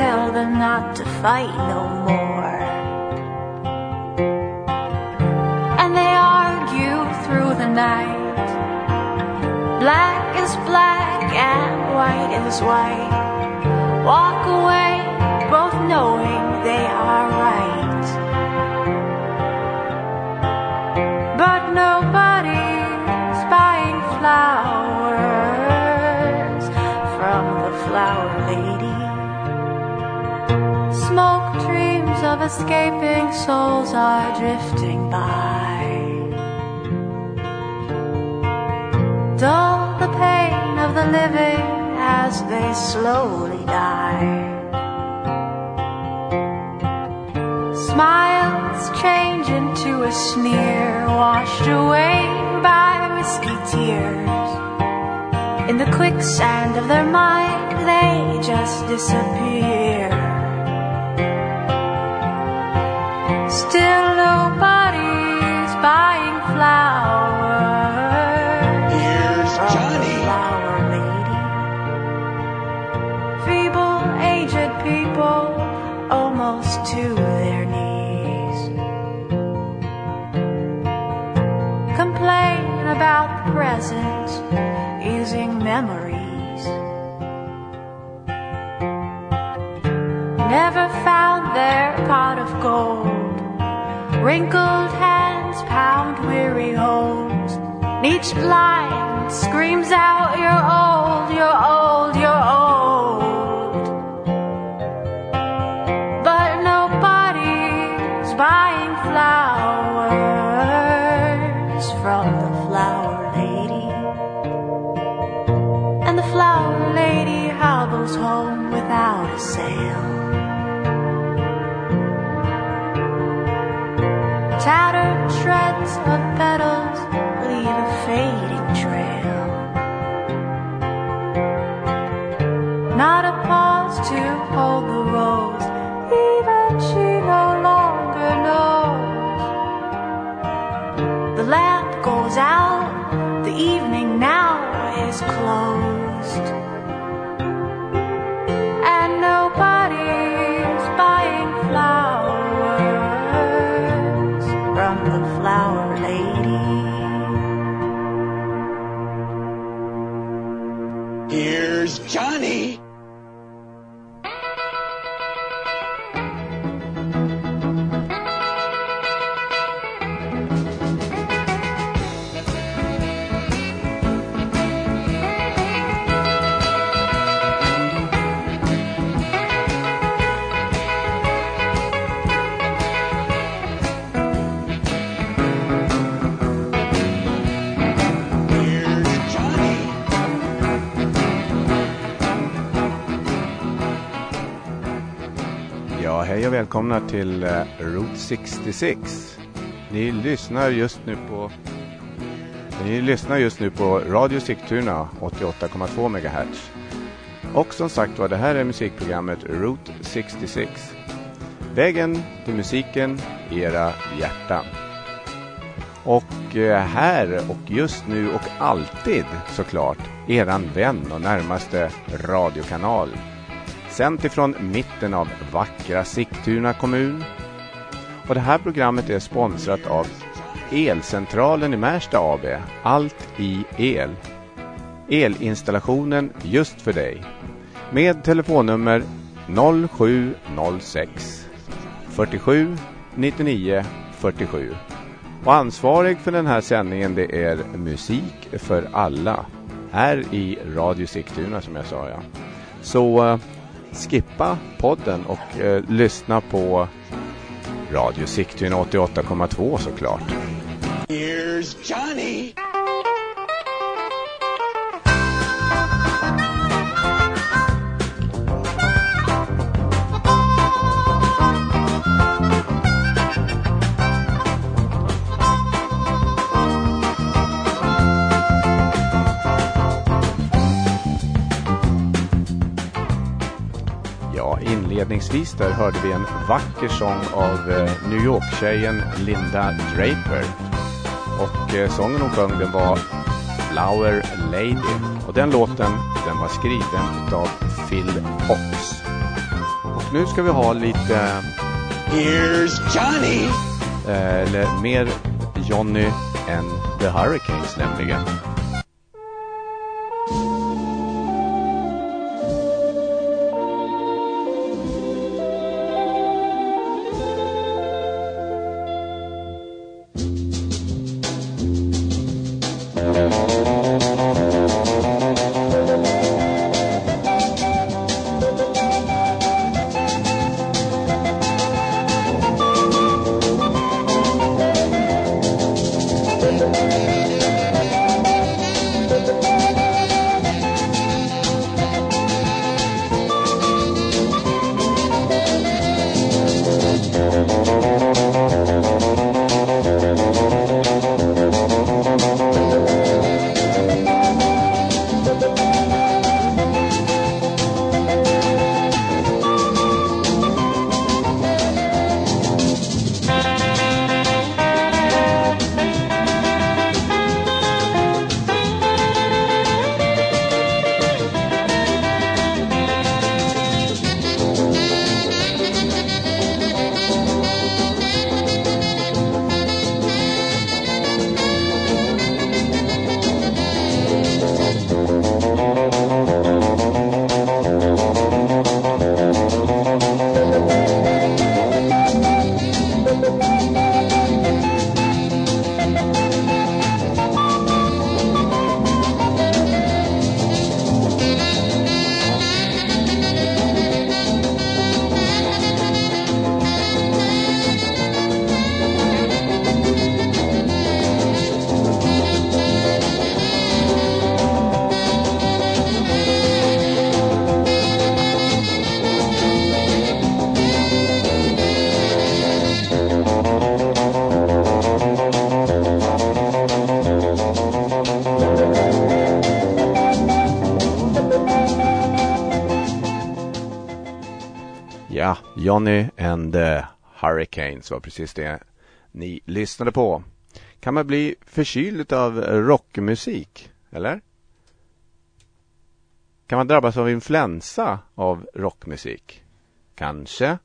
tell them not to fight no more. And they argue through the night. Black is black and white is white. Walk away, both knowing they are right. of escaping souls are drifting by. Dull the pain of the living as they slowly die. Smiles change into a sneer, washed away by whiskey tears. In the quicksand of their mind, they just disappear. blind, screams out. Välkomna till eh, Route 66. Ni lyssnar just nu på Ni lyssnar just nu på Radio Sigtuna 88,2 MHz. Och som sagt var, det här är musikprogrammet Route 66. Vägen till musiken i era hjärtan. Och eh, här och just nu och alltid såklart eran vän och närmaste radiokanal sänt ifrån mitten av vackra Sigtuna kommun. Och det här programmet är sponsrat av Elcentralen i Märsta AB. Allt i el. Elinstallationen just för dig. Med telefonnummer 0706 47 99 47. Och ansvarig för den här sändningen det är Musik för alla. Här i Radio Sigtuna som jag sa ja. Så eh, skippa podden och eh, lyssna på Radio Sigtuna 88,2 såklart. Here's Johnny! Inledningsvis där hörde vi en vacker sång av eh, New York-tjejen Linda Draper. Och eh, sången hon sjöng den var Flower Lady. Och den låten den var skriven av Phil Fox. Och nu ska vi ha lite... Here's Johnny! Eh, eller mer Johnny and the Hurricanes nämligen. Johnny and the Hurricanes var precis det ni lyssnade på. Kan man bli förkyld av rockmusik? Eller? Kan man drabbas av influensa av rockmusik? Kanske.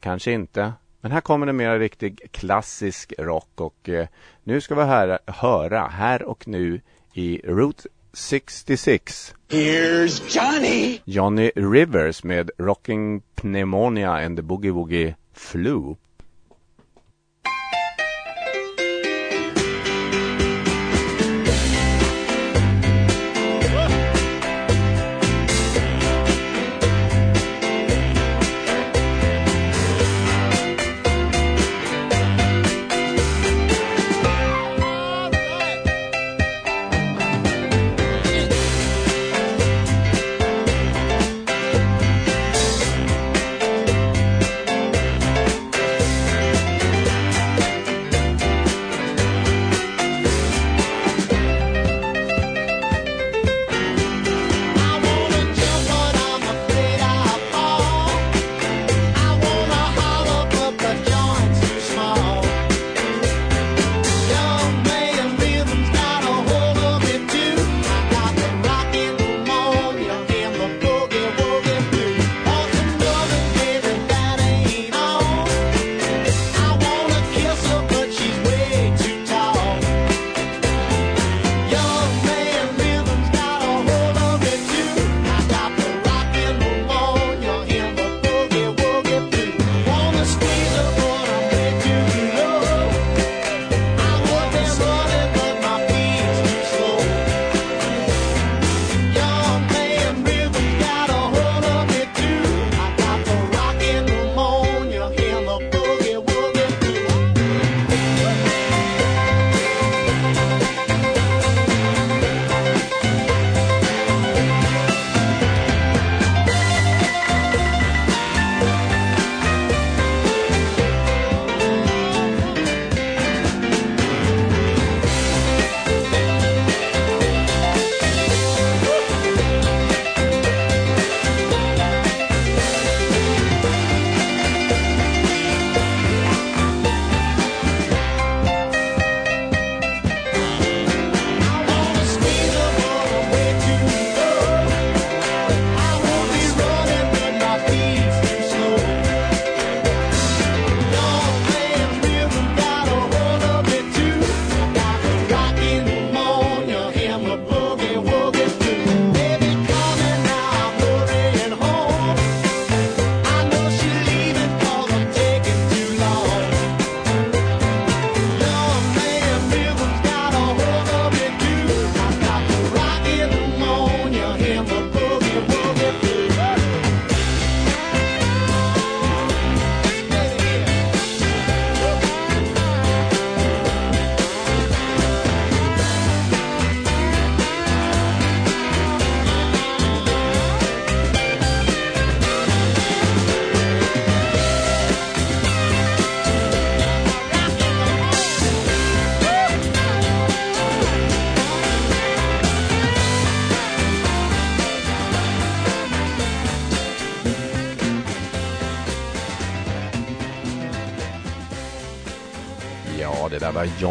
Kanske inte. Men här kommer det mer riktig klassisk rock och eh, nu ska vi här, höra här och nu i Route 66. Here's Johnny! Johnny Rivers med Rocking Pneumonia and the Boogie Woogie Flu.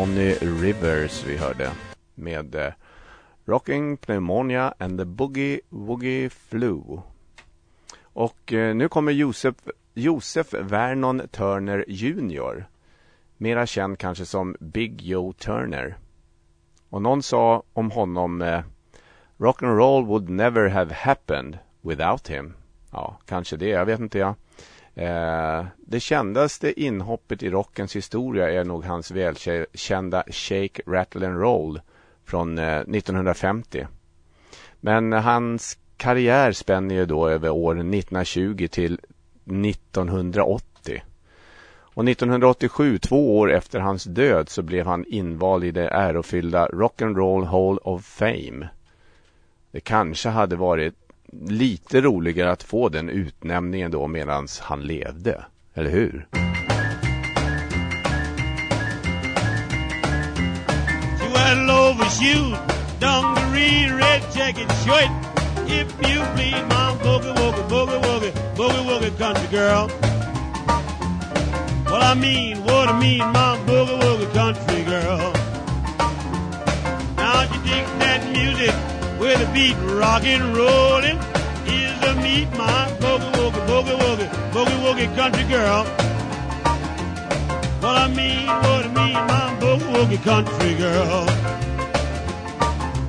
Johnny Rivers vi hörde med eh, Rocking Pneumonia and the Boogie Woogie Flu. Och eh, nu kommer Josef, Josef Vernon Turner Jr. Mera känd kanske som Big Joe Turner. Och någon sa om honom eh, Rock and roll would never have happened without him. Ja, kanske det. Jag vet inte jag. Eh, det kändaste inhoppet i rockens historia är nog hans välkända Shake, Rattle and Roll från eh, 1950. Men hans karriär spänner ju då över åren 1920 till 1980. Och 1987, två år efter hans död, så blev han invald i det ärofyllda Rock'n'Roll Hall of Fame. Det kanske hade varit lite roligare att få den utnämningen då medan han levde. Eller hur? dungaree, red jacket, shirt. If you please, mom, boogie, woogie, boogie, woogie, boogie, woogie, country girl. Well, I mean, what I mean, mom, boogie, woogie, country girl. Now you dig that with a beat rockin', rollin'. Is the meat, my boogie, woogie, boogie, woogie, boogie, woogie, country girl. Well, I mean, what I mean, my boogie, woogie, country girl.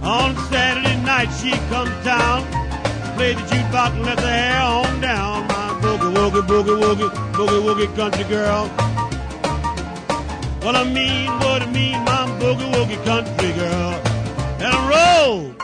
On Saturday night she comes down, play the jukebox and let the hair on down. My boogie woogie boogie woogie boogie woogie country girl. What I mean, what I mean, my boogie woogie country girl. And I roll.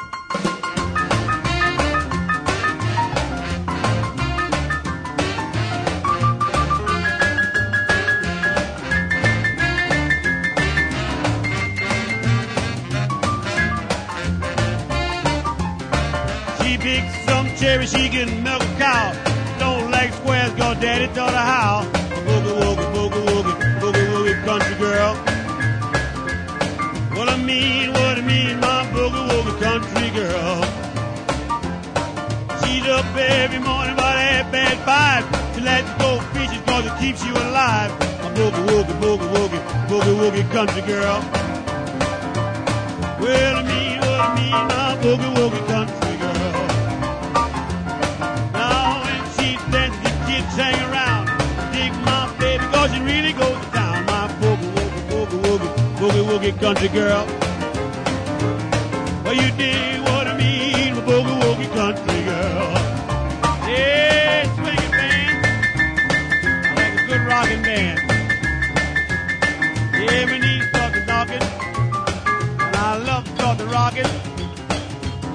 Cherry, she can milk a cow. Don't like squares, cause daddy taught her how. Boogie, woogie, boogie, woogie, boogie, woogie, country girl. What I mean, what I mean, my boogie, woogie, country girl. She's up every morning about half past five. She likes to go fishing cause it keeps you alive. My boogie, woogie, boogie, woogie, boogie, woogie, country girl. Well, I mean, what I mean, my boogie, woogie, country hang around. Dig my baby, cause she really goes to town. My boogie, woogie, boogie, woogie, boogie, woogie country girl. Well, you dig what I mean, my boogie, woogie country girl. Yeah, swinging band. I like a good rocking band. Yeah, my knees talking, talking. And I love talking, rocking.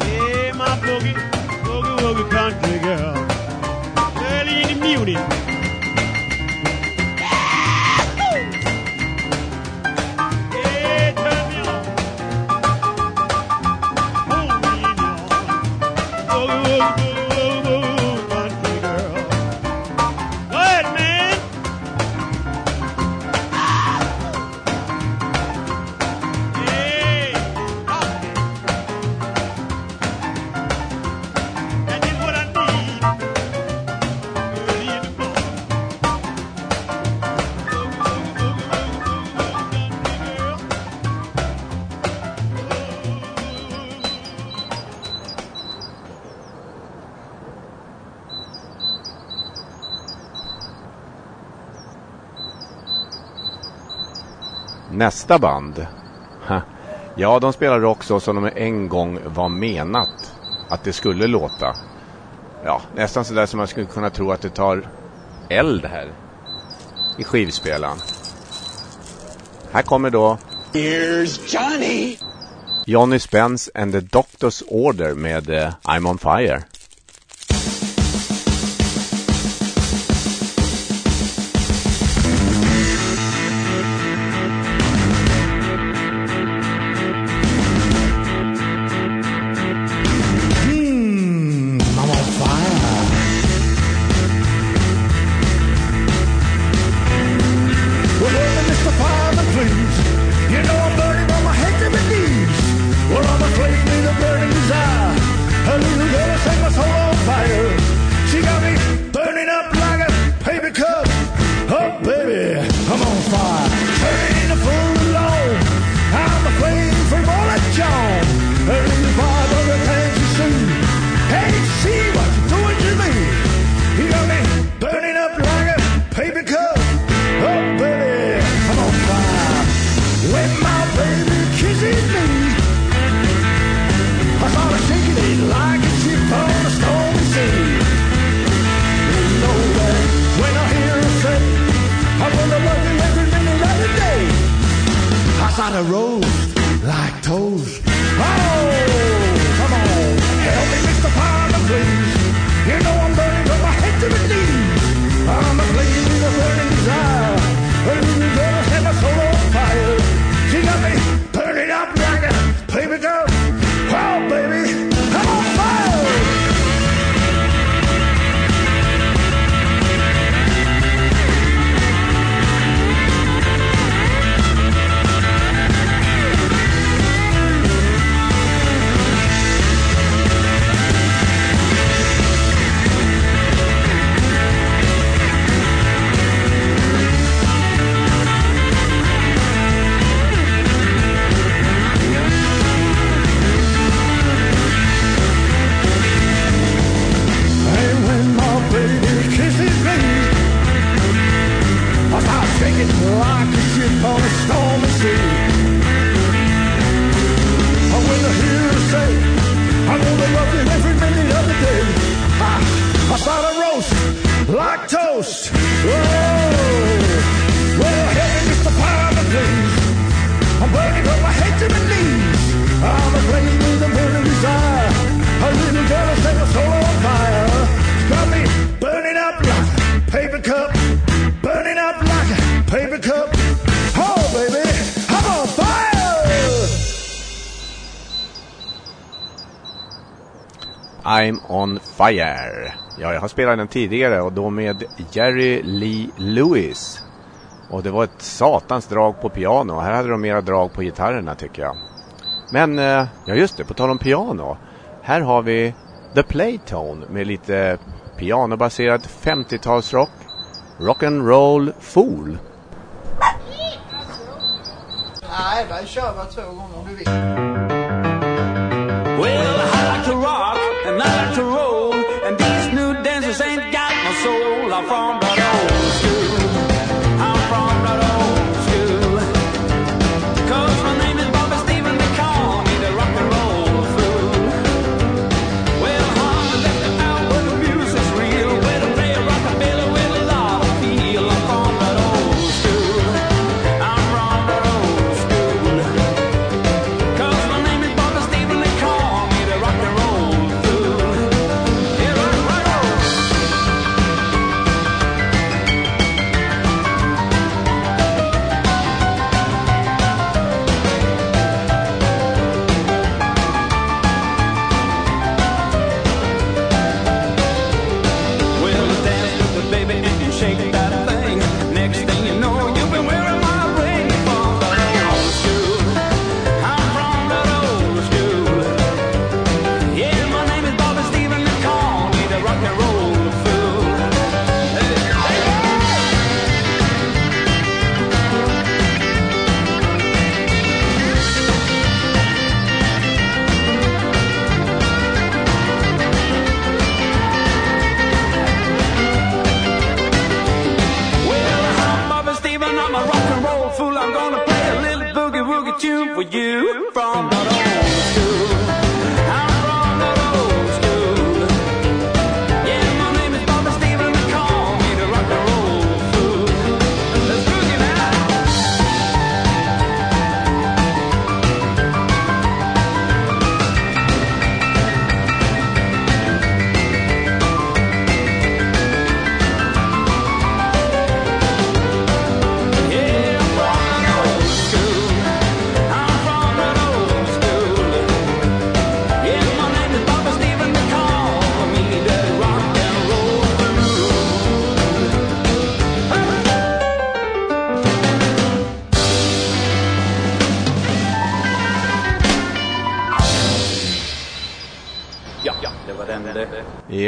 Yeah, my boogie, boogie, woogie country girl in nästa band. Ja, de spelar rock så som de en gång var menat att det skulle låta. Ja, nästan så där som man skulle kunna tro att det tar eld här i skivspelaren. Här kommer då Here's Johnny! Johnny Spence and the Doctor's Order med uh, I'm on fire. Fire. Ja, jag har spelat den tidigare och då med Jerry Lee Lewis. Och det var ett satans drag på piano. Här hade de mera drag på gitarrerna tycker jag. Men, eh, ja just det, på tal om piano. Här har vi The Playtone med lite pianobaserad 50-talsrock. Rock'n'roll Fool. Nej, bara kör bara två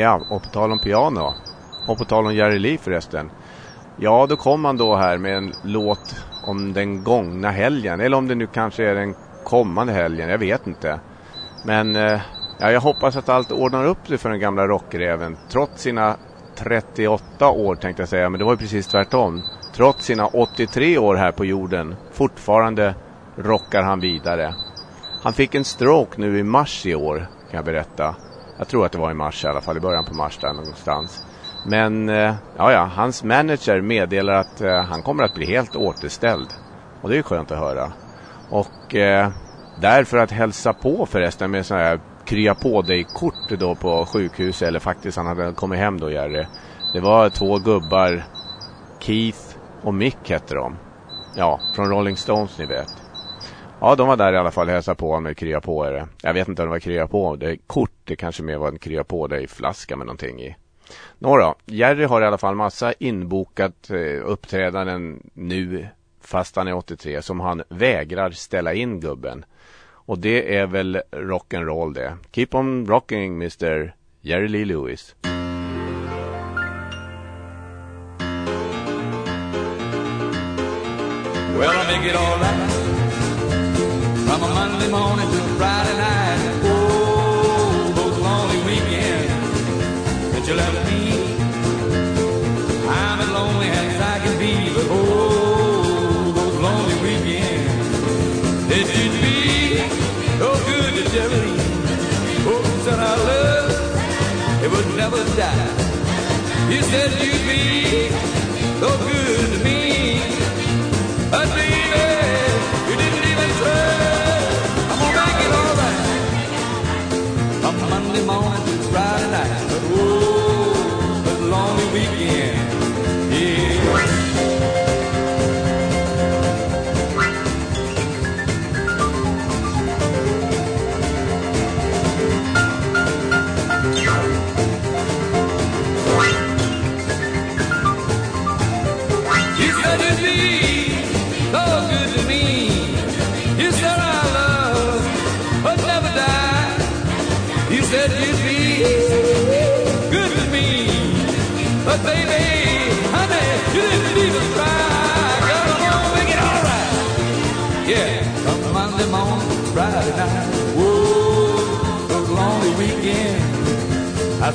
Ja, och på tal om piano. Och på tal om Jerry Lee förresten. Ja, då kom han då här med en låt om den gångna helgen. Eller om det nu kanske är den kommande helgen, jag vet inte. Men eh, ja, jag hoppas att allt ordnar upp sig för den gamla rockräven. Trots sina 38 år tänkte jag säga, men det var ju precis tvärtom. Trots sina 83 år här på jorden, fortfarande rockar han vidare. Han fick en stroke nu i mars i år, kan jag berätta. Jag tror att det var i mars i alla fall, i början på mars där någonstans. Men eh, ja, ja, hans manager meddelar att eh, han kommer att bli helt återställd. Och det är ju skönt att höra. Och eh, därför att hälsa på förresten med sådana här krya på dig-kort då på sjukhus eller faktiskt han hade kommit hem då Jerry. Det var två gubbar, Keith och Mick hette de. Ja, från Rolling Stones ni vet. Ja, de var där i alla fall och hälsade på med krya på det. Jag vet inte om det var krya på det kort, det kanske mer var en krya på dig flaska med någonting i. Några, Jerry har i alla fall massa inbokat eh, uppträdanden nu fast han är 83 som han vägrar ställa in gubben. Och det är väl rock'n'roll det. Keep on rocking Mr. Jerry Lee Lewis. Well, It Monday morning to Friday night. Oh, those lonely weekends that you left me. I'm as lonely as I can be, but oh, those lonely weekends. They should be so good to Jerry. Oh, said our love, it would never die. You said you'd be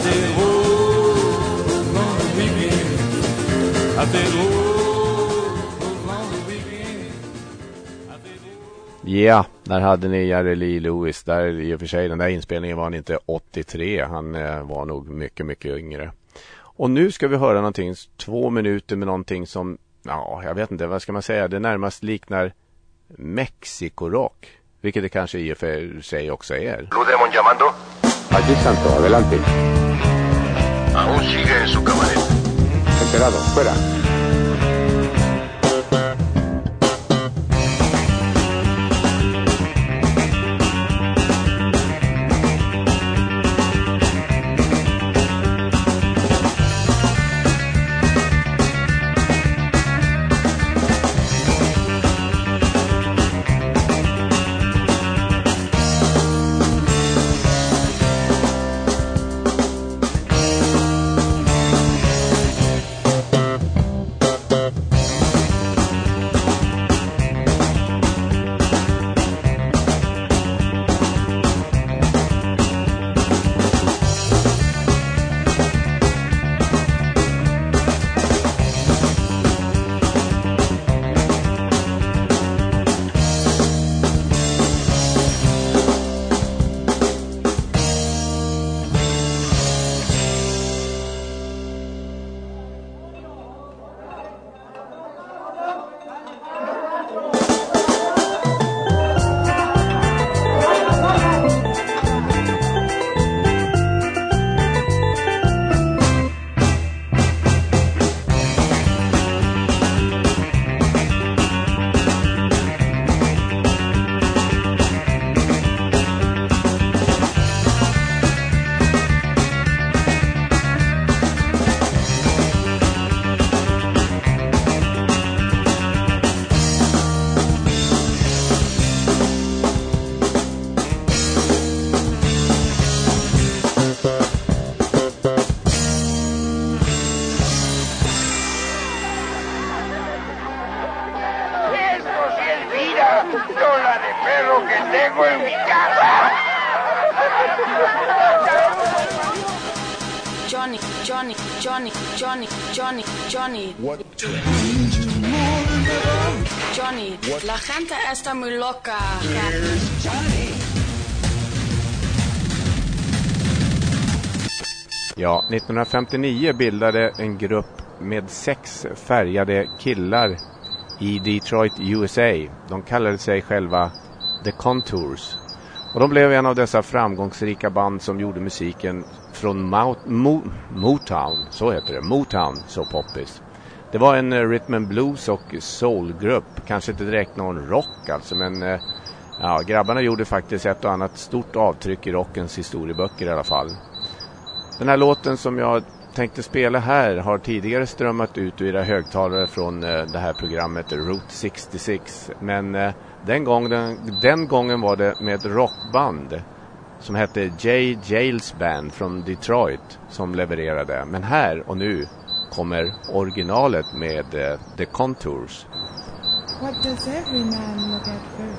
Said, whoa, those lonely weekend. Whoa. Ja, där hade ni Jerry Lee Lewis. Där i och för sig, den där inspelningen var han inte 83. Han eh, var nog mycket, mycket yngre. Och nu ska vi höra någonting, två minuter med någonting som, ja, jag vet inte, vad ska man säga, det närmast liknar Mexikorock. Vilket det kanske i och för sig också är. Blue Demon llamando. Aquí Santo, adelante. Aún sigue en su camioneta. Enterado, fuera. 1959 bildade en grupp med sex färgade killar i Detroit, USA. De kallade sig själva The Contours. Och de blev en av dessa framgångsrika band som gjorde musiken från Mount, Mo, Motown, så heter det, Motown, så poppis. Det var en eh, rhythm and blues och soulgrupp, kanske inte direkt någon rock alltså, men eh, ja, grabbarna gjorde faktiskt ett och annat stort avtryck i rockens historieböcker i alla fall. Den här låten som jag tänkte spela här har tidigare strömmat ut ur era högtalare från eh, det här programmet Route 66. Men eh, den, gången, den gången var det med ett rockband som hette J. Jails Band från Detroit som levererade. Men här och nu kommer originalet med eh, The Contours. What does every man look at first?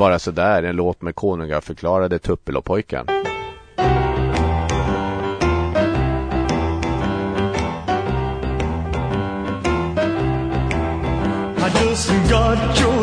bara sådär en låt med konungaförklarade Tuppelåpojkar. I just got your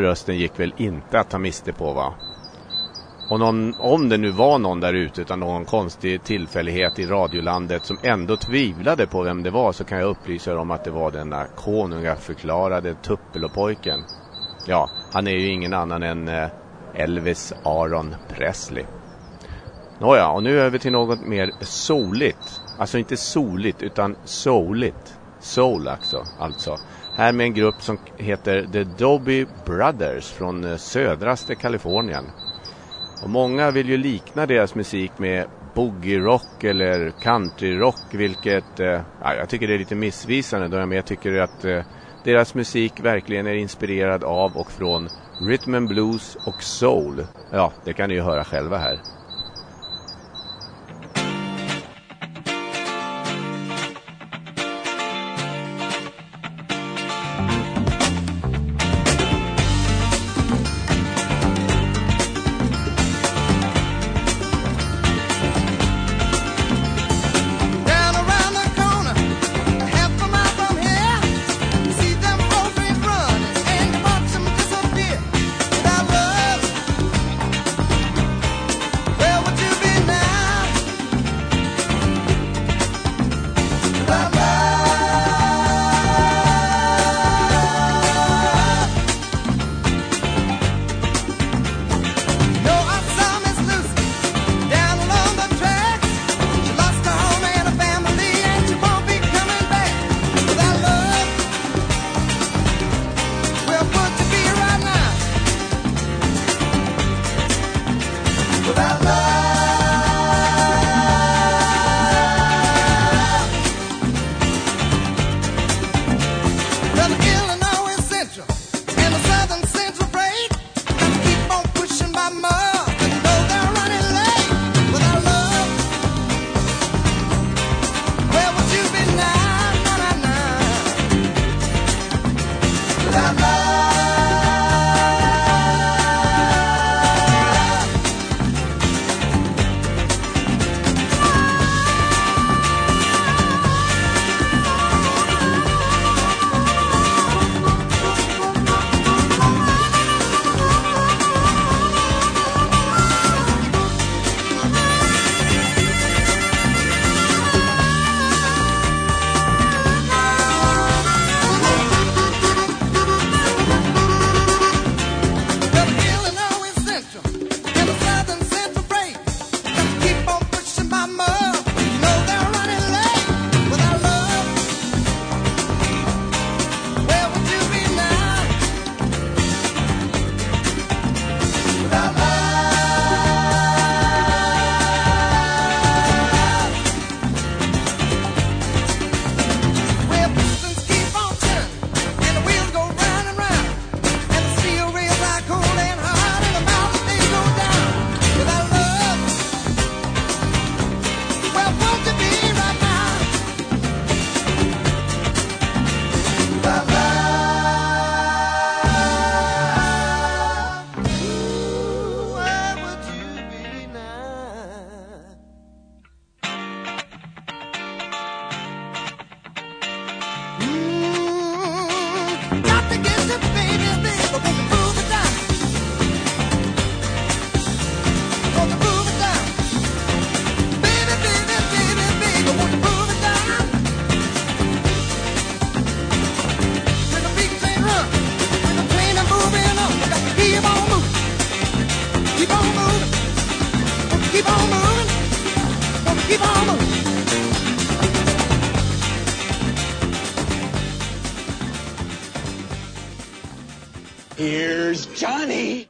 där rösten gick väl inte att ta miste på va? Och någon, om det nu var någon där ute utan någon konstig tillfällighet i radiolandet som ändå tvivlade på vem det var så kan jag upplysa er om att det var denna konungaförklarade Tuppelopojken. Ja, han är ju ingen annan än eh, Elvis Aaron Presley. Nåja, och nu över till något mer soligt. Alltså inte soligt utan souligt. Soul alltså. alltså. Här med en grupp som heter The Dobby Brothers från eh, södraste Kalifornien. Och många vill ju likna deras musik med boogie-rock eller country-rock vilket eh, jag tycker det är lite missvisande då jag tycker att eh, deras musik verkligen är inspirerad av och från rhythm and blues och soul. Ja, det kan ni ju höra själva här.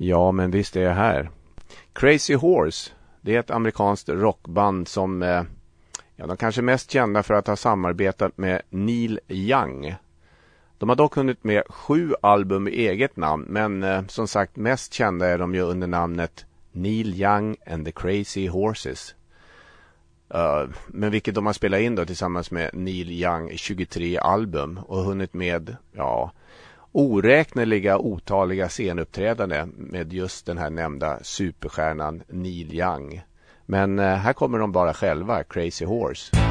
Ja, men visst är jag här. Crazy Horse, det är ett amerikanskt rockband som eh, ja, de kanske är mest kända för att ha samarbetat med Neil Young. De har dock hunnit med sju album i eget namn men eh, som sagt mest kända är de ju under namnet Neil Young and the Crazy Horses. Uh, men vilket de har spelat in då tillsammans med Neil Young 23 album och hunnit med, ja, oräkneliga otaliga scenuppträdanden med just den här nämnda superstjärnan Neil Young. Men eh, här kommer de bara själva, Crazy Horse.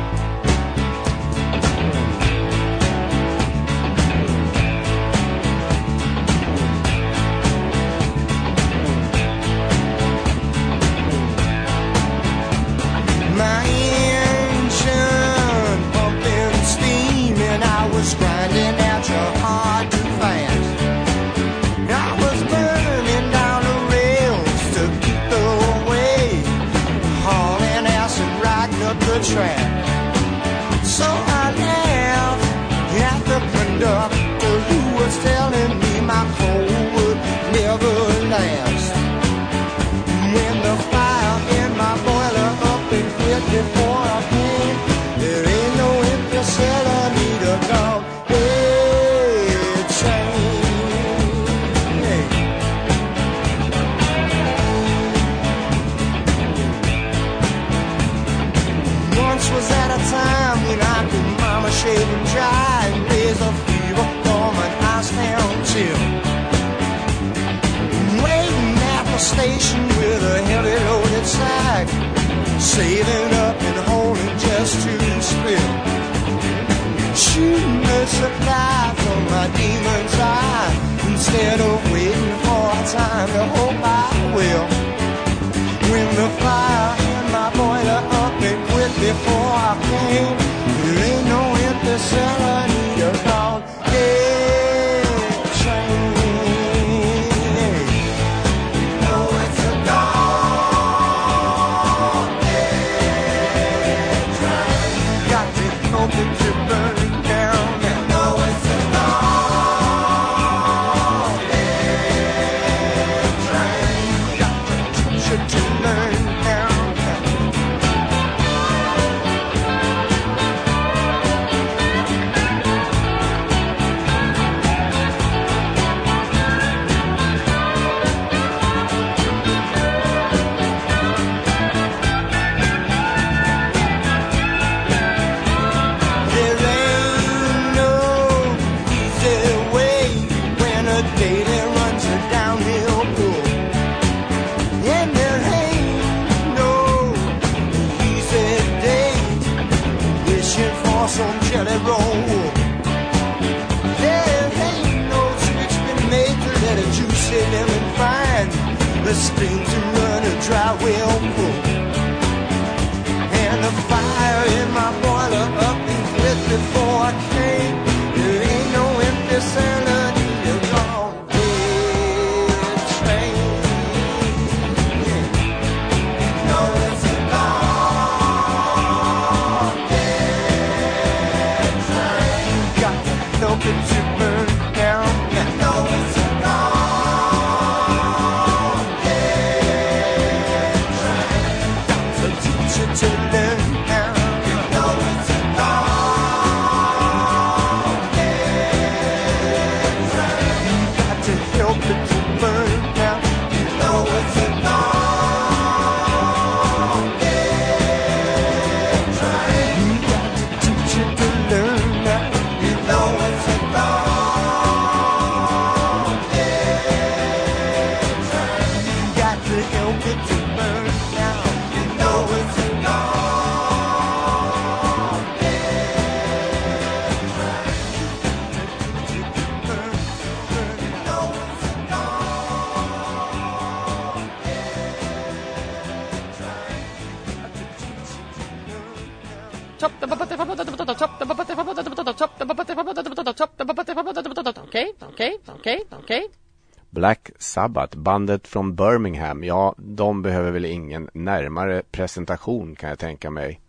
Black Sabbath, bandet från Birmingham, ja, de behöver väl ingen närmare presentation kan jag tänka mig.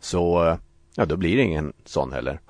Så, eh, ja, då blir det ingen sån heller.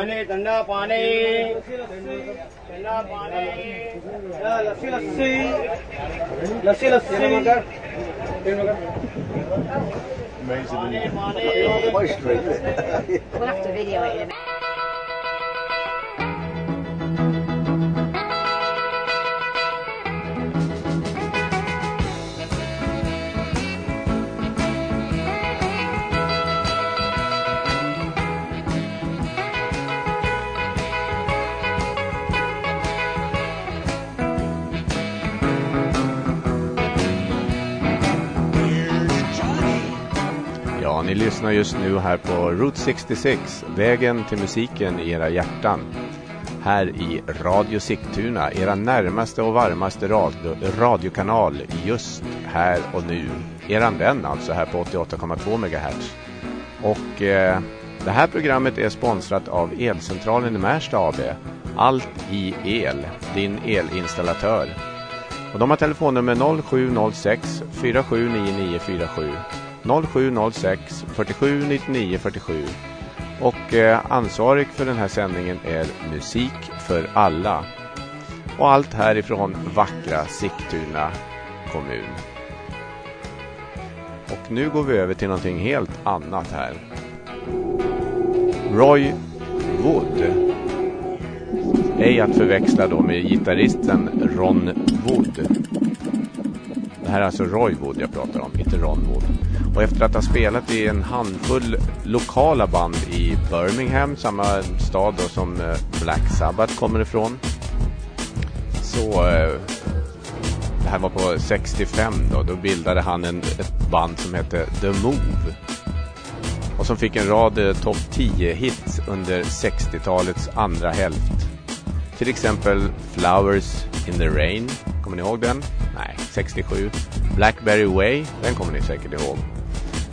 पानी ठंडा पानी ठंडा पानी लस्सी लस्सी लस्सी lassi We'll have to video it in a minute. Lyssnar just nu här på Route 66, vägen till musiken i era hjärtan. Här i Radio Sigtuna, era närmaste och varmaste radio, radiokanal just här och nu. Eran vän alltså här på 88,2 MHz. Och eh, det här programmet är sponsrat av Elcentralen i Märsta AB. Allt i el, din elinstallatör. Och de har telefonnummer 0706 479947 0706 47 99 47 och eh, ansvarig för den här sändningen är Musik för alla. Och allt härifrån vackra Sigtuna kommun. Och nu går vi över till någonting helt annat här. Roy Wood. Ej att förväxla då med gitarristen Ron Wood. Det här är alltså Roy Wood jag pratar om, inte Ron Wood. Och efter att ha spelat i en handfull lokala band i Birmingham, samma stad då som eh, Black Sabbath kommer ifrån. Så eh, det här var på 65 då, då bildade han en, ett band som hette The Move. Och som fick en rad eh, topp 10 hits under 60-talets andra hälft. Till exempel Flowers in the Rain, kommer ni ihåg den? Nej, 67. Blackberry Way, den kommer ni säkert ihåg.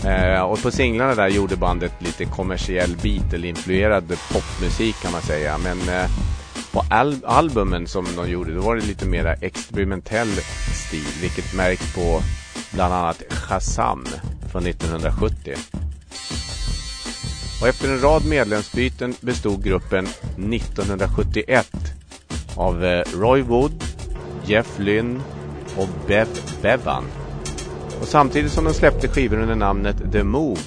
Eh, och på singlarna där gjorde bandet lite kommersiell Beatle-influerad popmusik kan man säga. Men eh, på al albumen som de gjorde då var det lite mera experimentell stil. Vilket märks på bland annat Shazam från 1970. Och efter en rad medlemsbyten bestod gruppen 1971 av eh, Roy Wood, Jeff Lynne och Bev Bevan. Och samtidigt som de släppte skivor under namnet The Move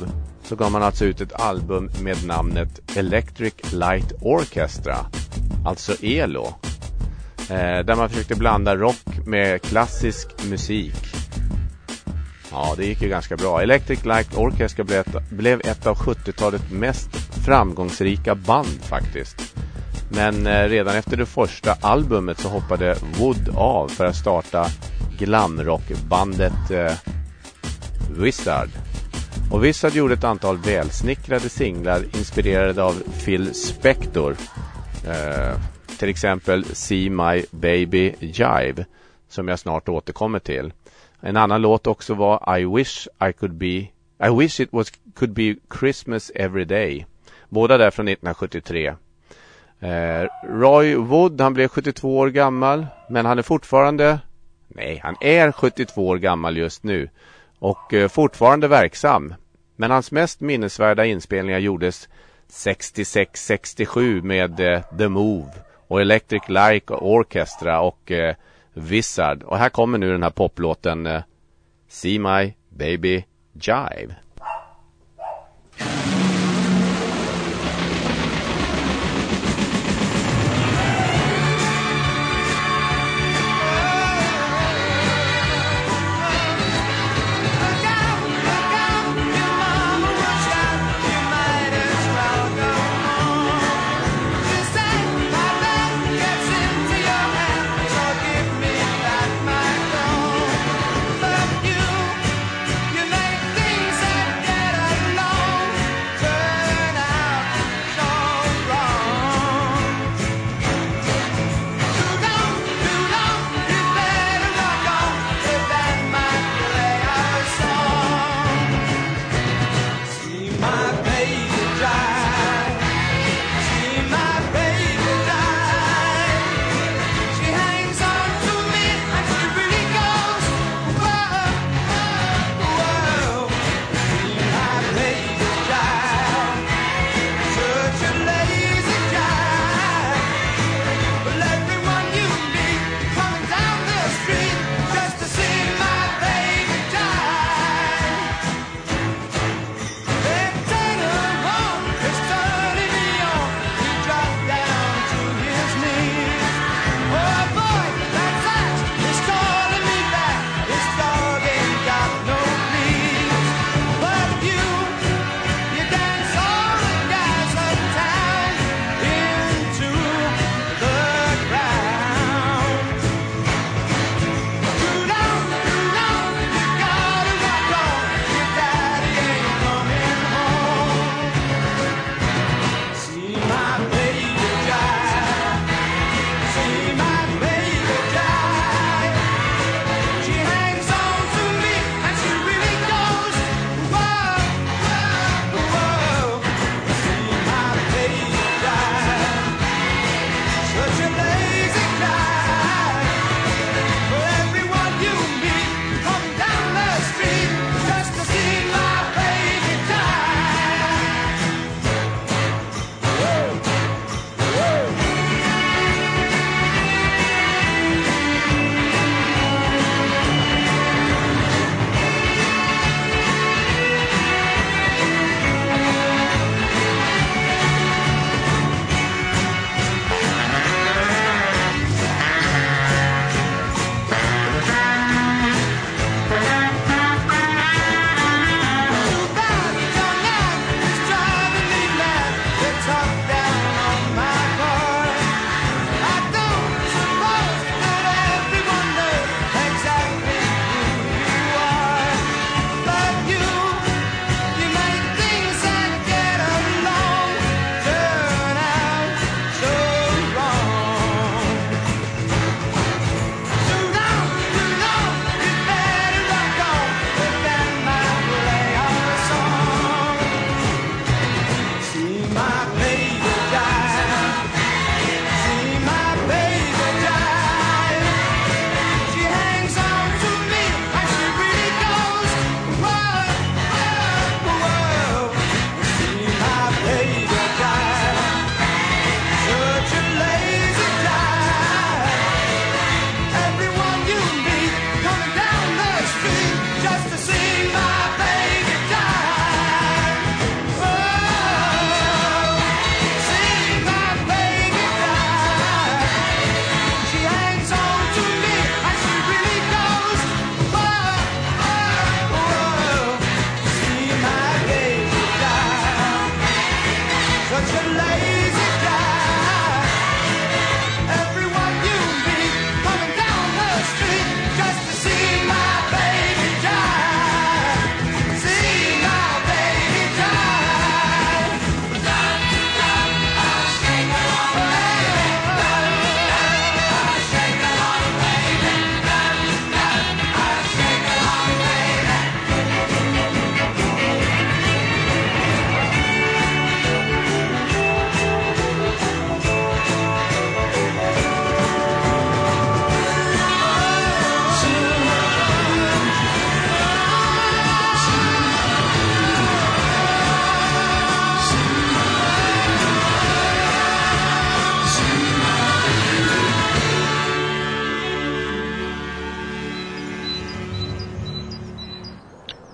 så gav man alltså ut ett album med namnet Electric Light Orchestra, alltså ELO. Eh, där man försökte blanda rock med klassisk musik. Ja, det gick ju ganska bra. Electric Light Orchestra blev ett, blev ett av 70-talets mest framgångsrika band faktiskt. Men eh, redan efter det första albumet så hoppade Wood av för att starta glamrockbandet eh, Wizard. Och Wizard gjorde ett antal välsnickrade singlar inspirerade av Phil Spector. Eh, till exempel See My Baby Jive som jag snart återkommer till. En annan låt också var I Wish I Could Be I Wish It Was Could Be Christmas Every Day. Båda där från 1973. Eh, Roy Wood, han blev 72 år gammal, men han är fortfarande, nej, han är 72 år gammal just nu och eh, fortfarande verksam. Men hans mest minnesvärda inspelningar gjordes 66-67 med eh, The Move och Electric Light Orchestra och eh, Wizard. Och här kommer nu den här poplåten See My Baby Jive.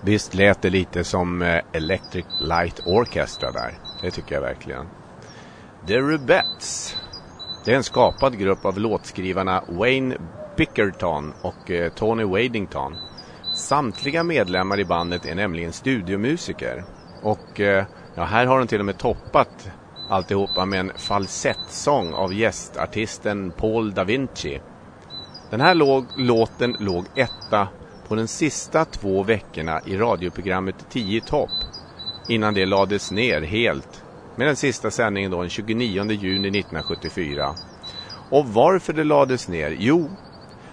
Visst lät det lite som eh, Electric Light Orchestra där. Det tycker jag verkligen. The Rubettes. Det är en skapad grupp av låtskrivarna Wayne Bickerton och eh, Tony Wadington. Samtliga medlemmar i bandet är nämligen studiomusiker. Och eh, ja, här har de till och med toppat alltihopa med en falsettsång av gästartisten Paul da Vinci. Den här låg, låten låg etta på de sista två veckorna i radioprogrammet 10 topp innan det lades ner helt med den sista sändningen då den 29 juni 1974. Och varför det lades ner? Jo,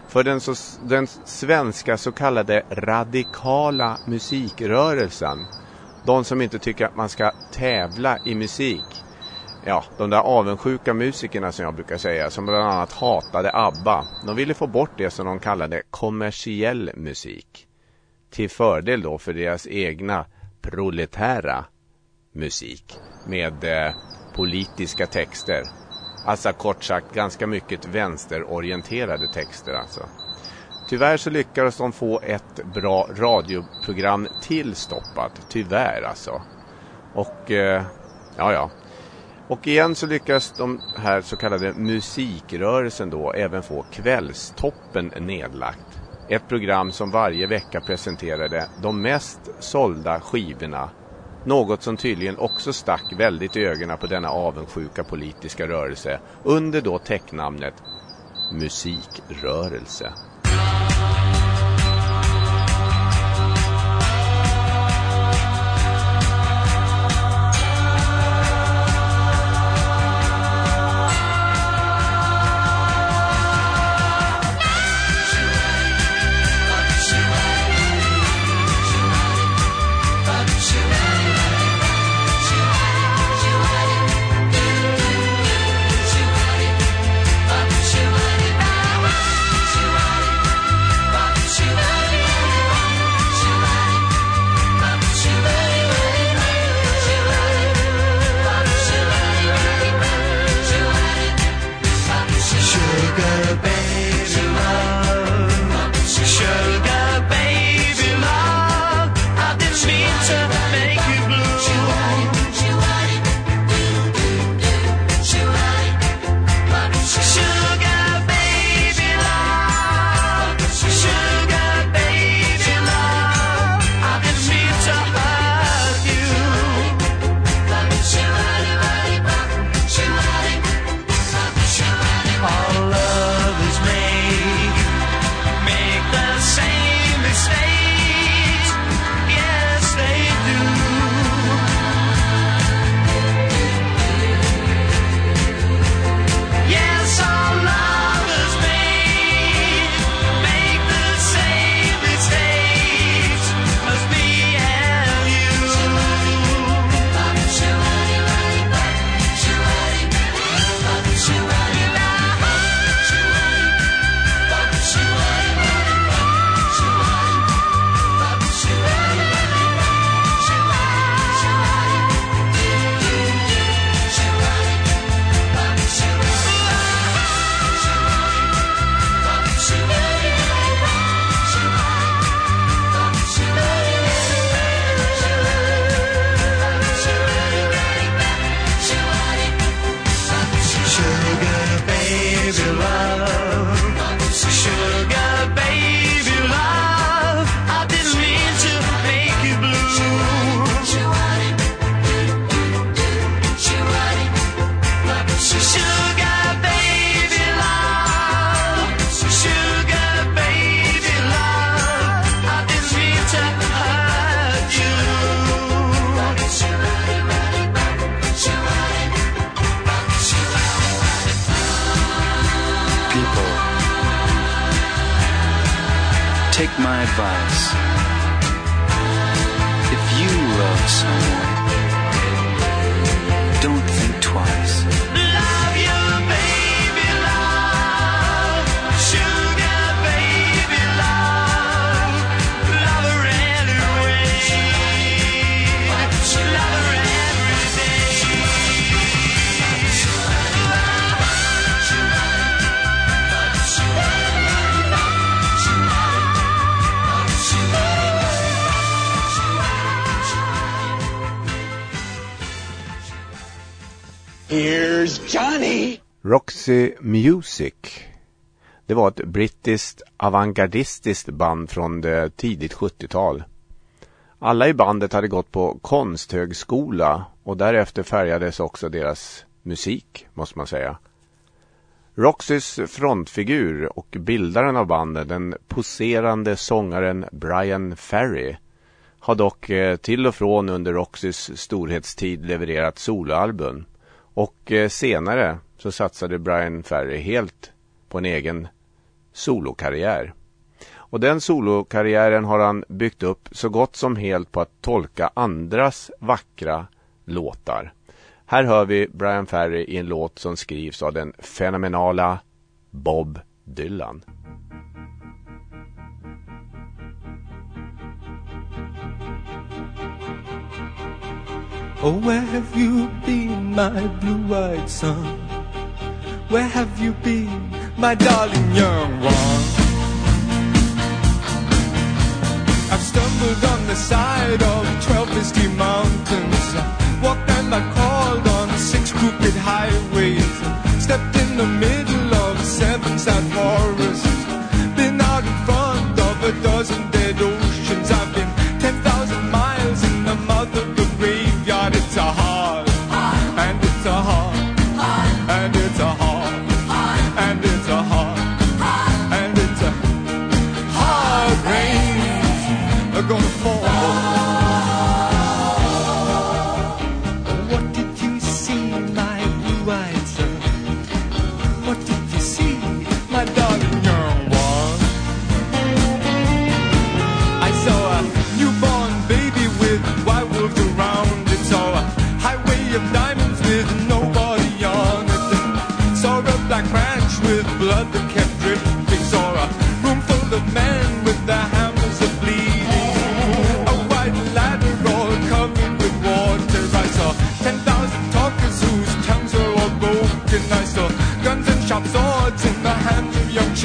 för den, så, den svenska så kallade radikala musikrörelsen. De som inte tycker att man ska tävla i musik. Ja, de där avundsjuka musikerna som jag brukar säga, som bland annat hatade ABBA. De ville få bort det som de kallade kommersiell musik. Till fördel då för deras egna proletära musik med eh, politiska texter. Alltså kort sagt ganska mycket vänsterorienterade texter alltså. Tyvärr så lyckades de få ett bra radioprogram tillstoppat. Tyvärr alltså. Och eh, ja ja. Och igen så lyckas de här så kallade musikrörelsen då även få Kvällstoppen nedlagt. Ett program som varje vecka presenterade de mest sålda skivorna. Något som tydligen också stack väldigt i ögonen på denna avundsjuka politiska rörelse under då täcknamnet Musikrörelse. Roxy Music. Det var ett brittiskt avantgardistiskt band från det tidigt 70-tal. Alla i bandet hade gått på konsthögskola och därefter färgades också deras musik, måste man säga. Roxys frontfigur och bildaren av bandet, den poserande sångaren Brian Ferry, har dock eh, till och från under Roxys storhetstid levererat soloalbum och eh, senare så satsade Brian Ferry helt på en egen solokarriär. Och den solokarriären har han byggt upp så gott som helt på att tolka andras vackra låtar. Här hör vi Brian Ferry i en låt som skrivs av den fenomenala Bob Dylan. Oh, where have you been, my blue-eyed son? Where have you been, my darling young one? I've stumbled on the side of twelve misty mountains. Walked and I called on six crooked highways. Stepped in the middle of seven sad forests. Been out in front of a dozen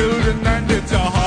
children and it's a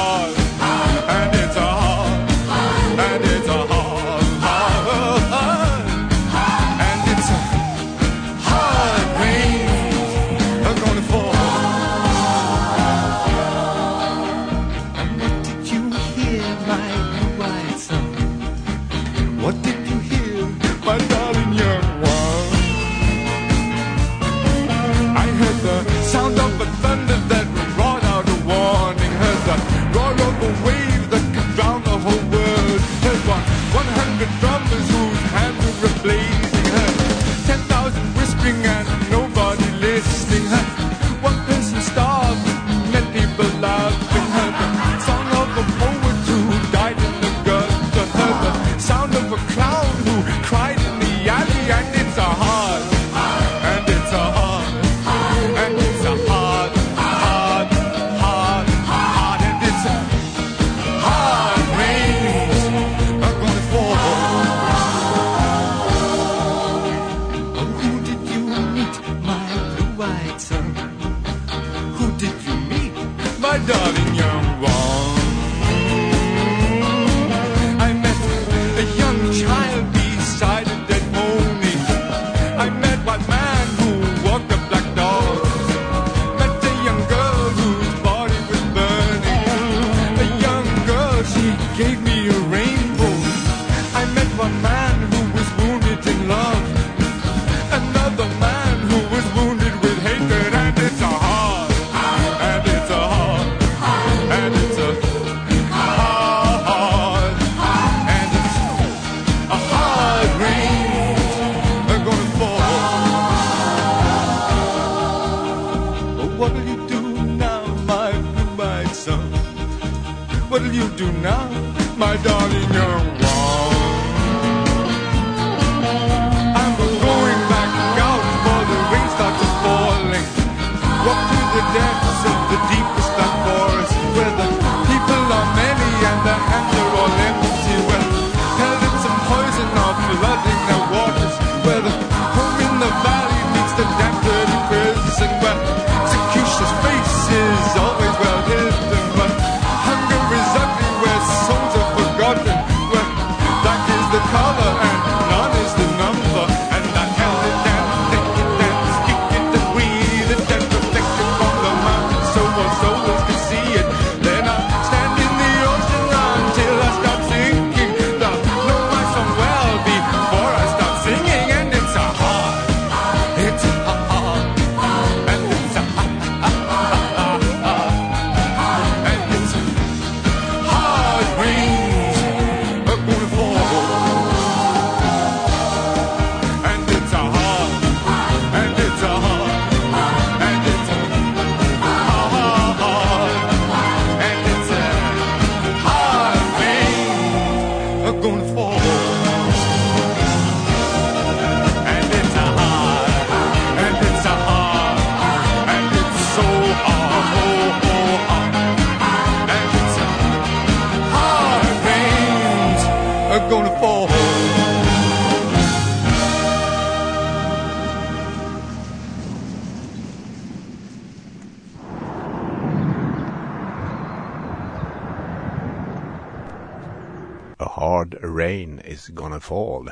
fall.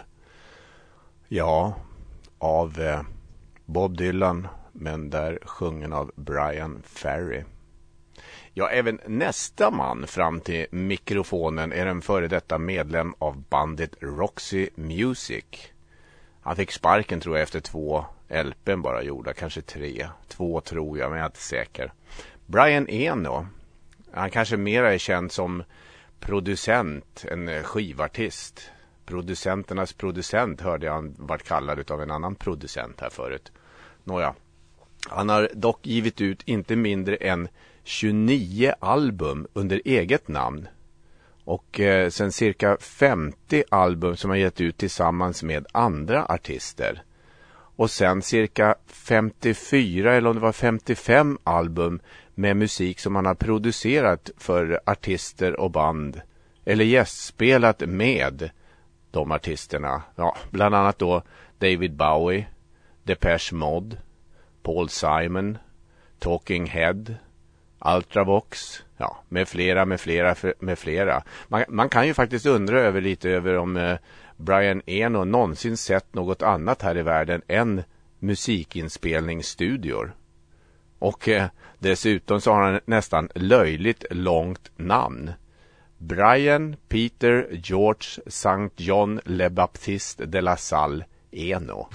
Ja, av eh, Bob Dylan, men där sjungen av Brian Ferry. Ja, även nästa man fram till mikrofonen är en före detta medlem av bandet Roxy Music. Han fick sparken tror jag efter två LPn bara gjorda, kanske tre. Två tror jag, men jag är inte säker. Brian Eno, han kanske mera är känd som producent, en skivartist. Producenternas producent hörde jag han vart kallad av en annan producent här förut. Nåja, han har dock givit ut inte mindre än 29 album under eget namn. Och eh, sen cirka 50 album som han gett ut tillsammans med andra artister. Och sen cirka 54 eller om det var 55 album med musik som han har producerat för artister och band. Eller gästspelat med de artisterna. Ja, bland annat då David Bowie, Depeche Mode, Paul Simon, Talking Head, Ultravox, ja, med flera, med flera, med flera. Man, man kan ju faktiskt undra över lite över om eh, Brian Eno någonsin sett något annat här i världen än musikinspelningsstudior. Och eh, dessutom så har han nästan löjligt långt namn. Brian Peter George St. John Le Baptiste de la Salle Eno.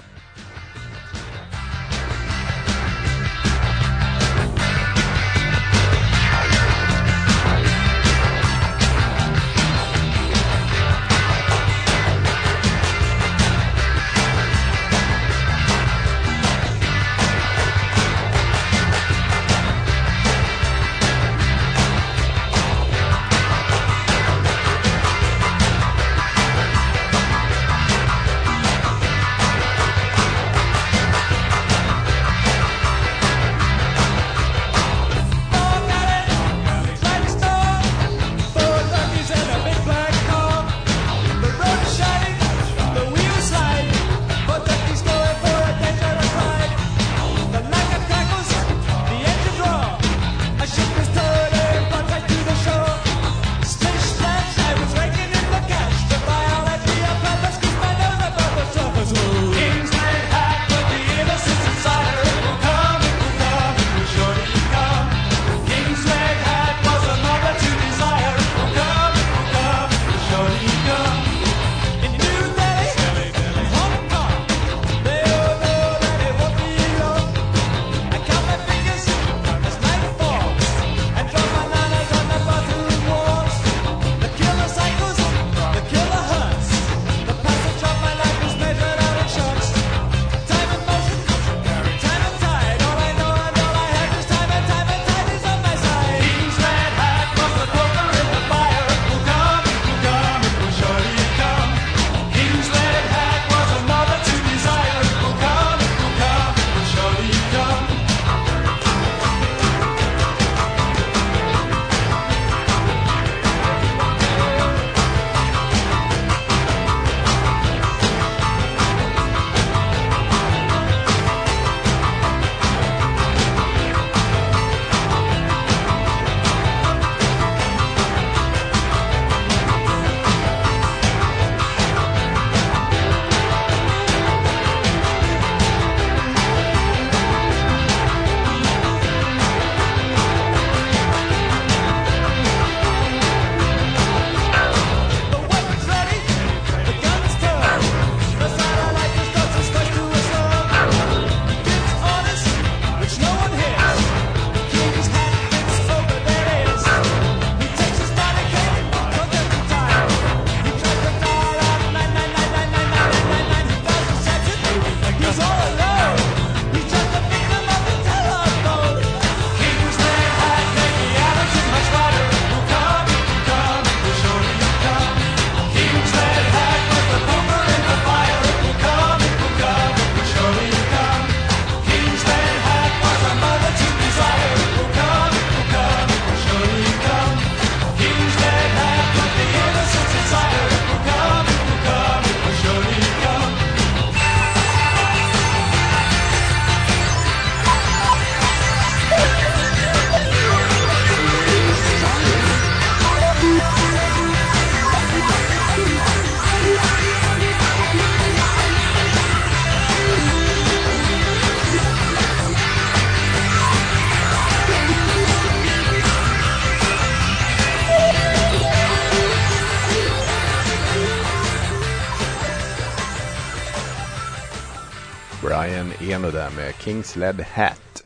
Kingsled King's Lead Hat.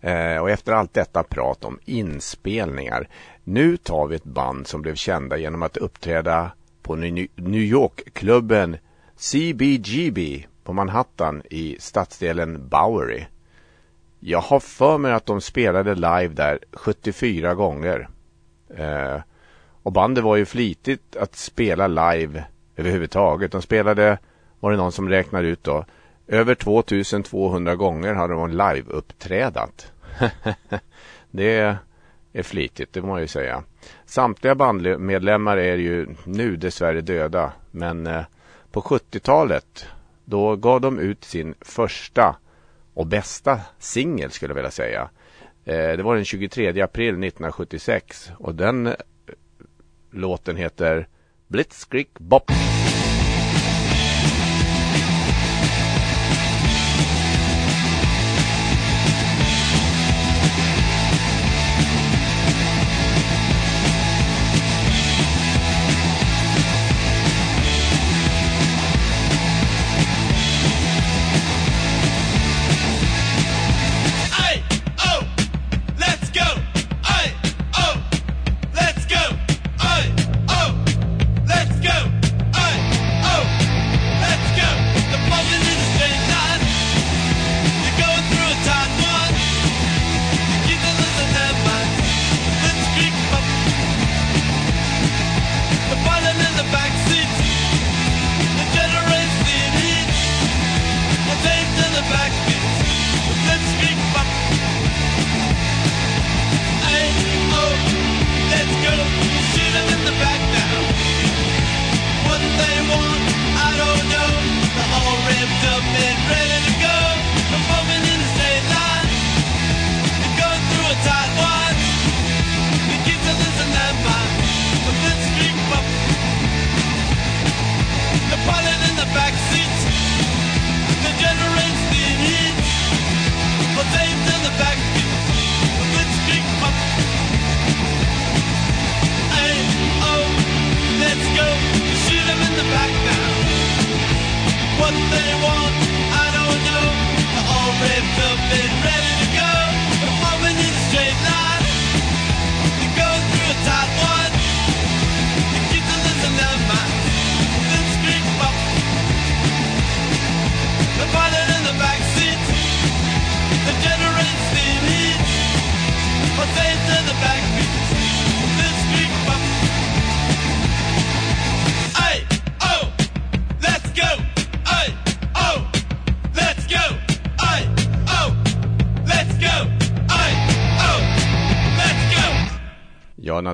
Eh, och efter allt detta prat om inspelningar. Nu tar vi ett band som blev kända genom att uppträda på New York-klubben CBGB på Manhattan i stadsdelen Bowery. Jag har för mig att de spelade live där 74 gånger. Eh, och bandet var ju flitigt att spela live överhuvudtaget. De spelade, var det någon som räknade ut då, över 2200 gånger har de live-uppträdat. det är flitigt, det må man ju säga. Samtliga bandmedlemmar är ju nu dessvärre döda. Men eh, på 70-talet då gav de ut sin första och bästa singel skulle jag vilja säga. Eh, det var den 23 april 1976 och den eh, låten heter Blitzkrieg Bop.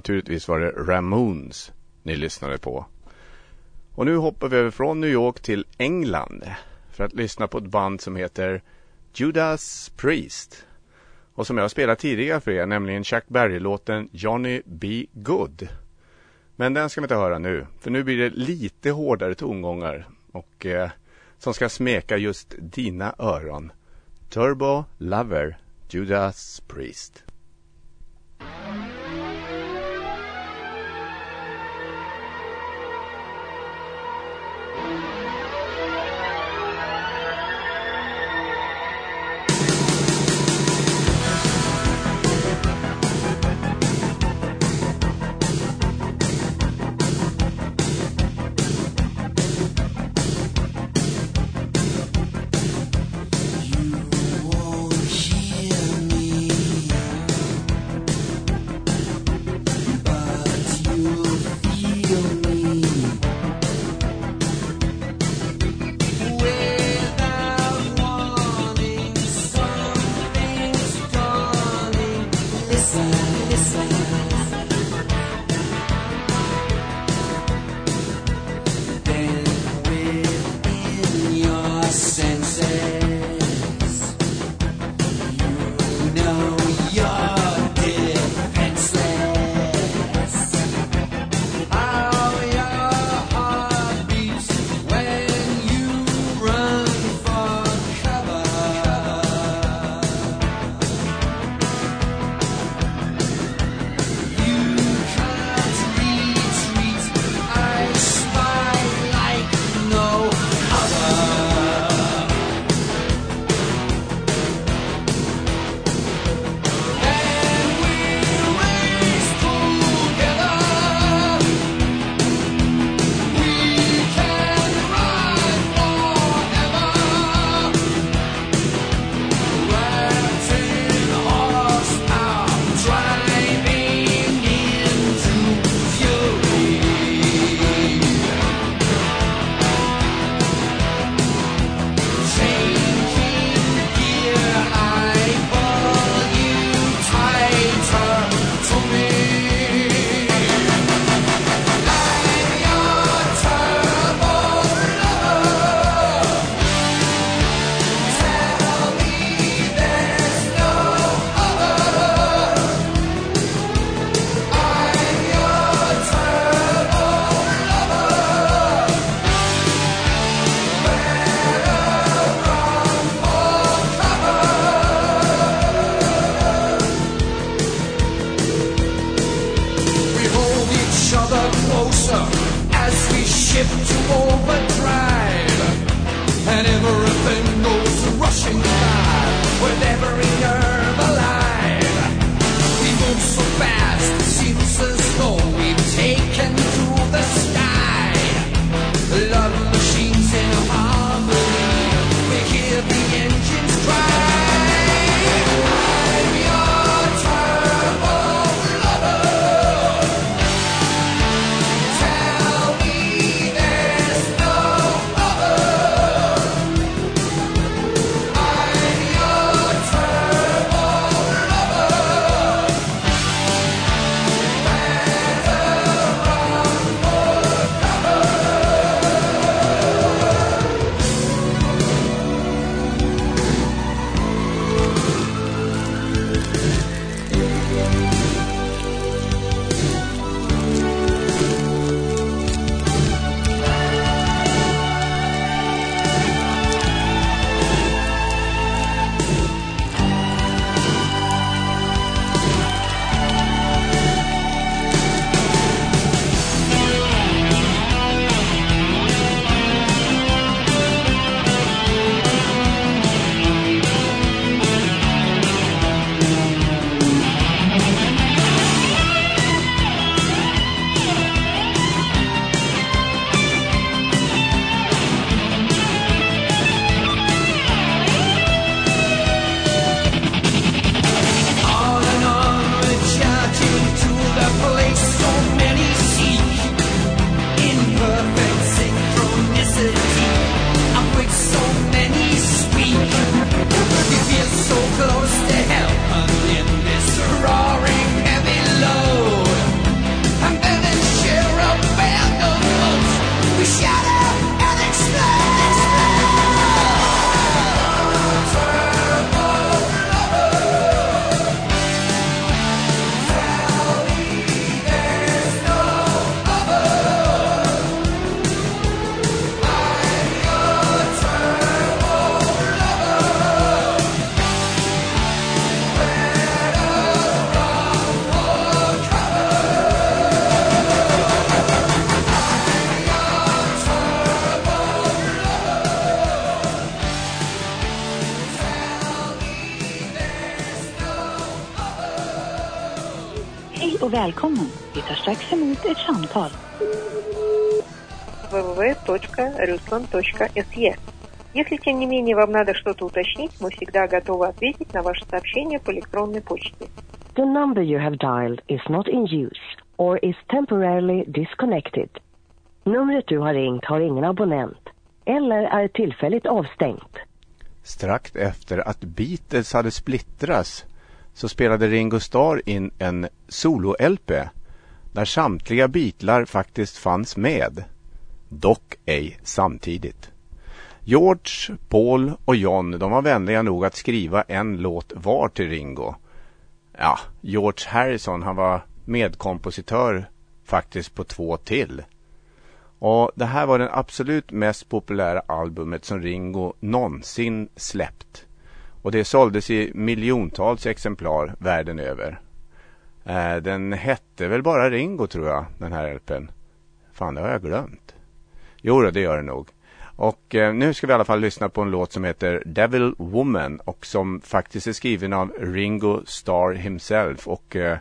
Naturligtvis var det Ramones ni lyssnade på. Och nu hoppar vi över från New York till England för att lyssna på ett band som heter Judas Priest. Och som jag har spelat tidigare för er, nämligen Chuck Berry-låten Johnny B. Good. Men den ska vi inte höra nu, för nu blir det lite hårdare tongångar och eh, som ska smeka just dina öron. Turbo Lover, Judas Priest. strax emot ett samtal. www.rusland.se Если, тем не менее, вам надо что-то уточнить, мы всегда готовы ответить на ваше сообщение по электронной почте. The number you have dialed is not in use or is temporarily disconnected. Numret du har ringt har ingen abonnent eller är tillfälligt avstängt. Strax efter att Beatles hade splittrats så spelade Ringo Starr in en solo-LP där samtliga Beatlar faktiskt fanns med. Dock ej samtidigt. George, Paul och John de var vänliga nog att skriva en låt var till Ringo. Ja, George Harrison han var medkompositör faktiskt på två till. Och det här var det absolut mest populära albumet som Ringo någonsin släppt. Och det såldes i miljontals exemplar världen över. Eh, den hette väl bara Ringo tror jag, den här LPn. Fan, det har jag glömt. Jo, det gör det nog. Och eh, nu ska vi i alla fall lyssna på en låt som heter Devil Woman och som faktiskt är skriven av Ringo Starr himself och eh,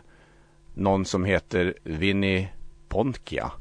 någon som heter Vinnie Pontia.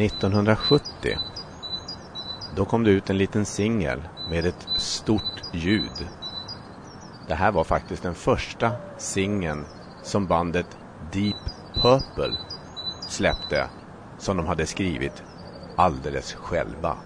1970 då kom det ut en liten singel med ett stort ljud. Det här var faktiskt den första singeln som bandet Deep Purple släppte som de hade skrivit alldeles själva.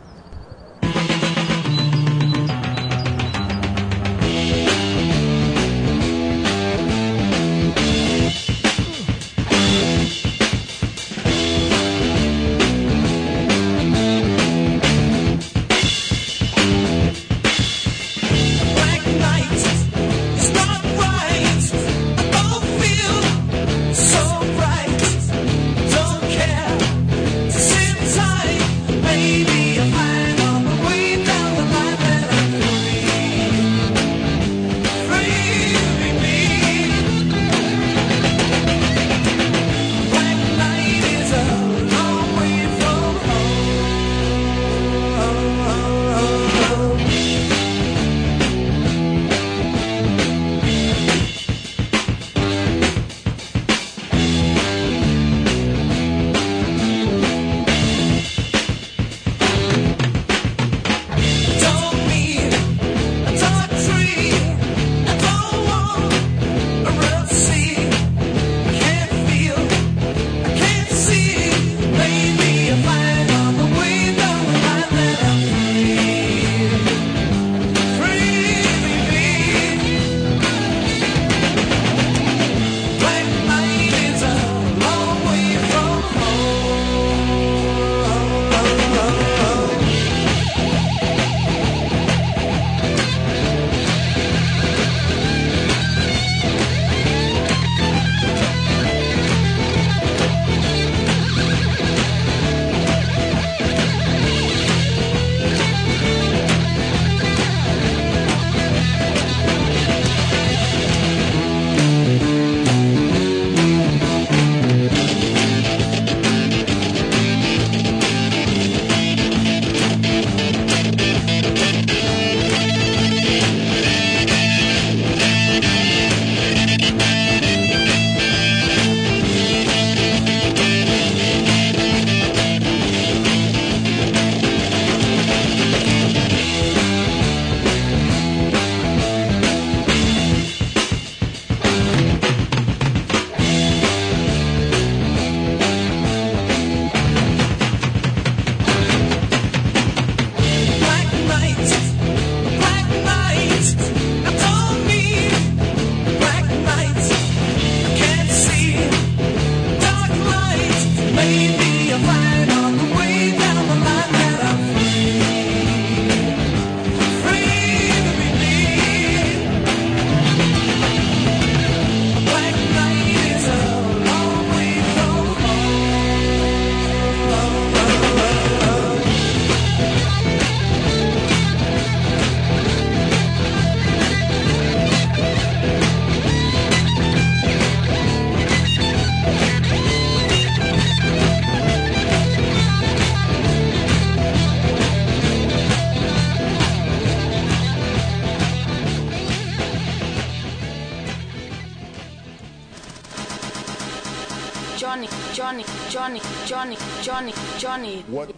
Johnny, Johnny, Johnny, Johnny, Johnny, Johnny. What?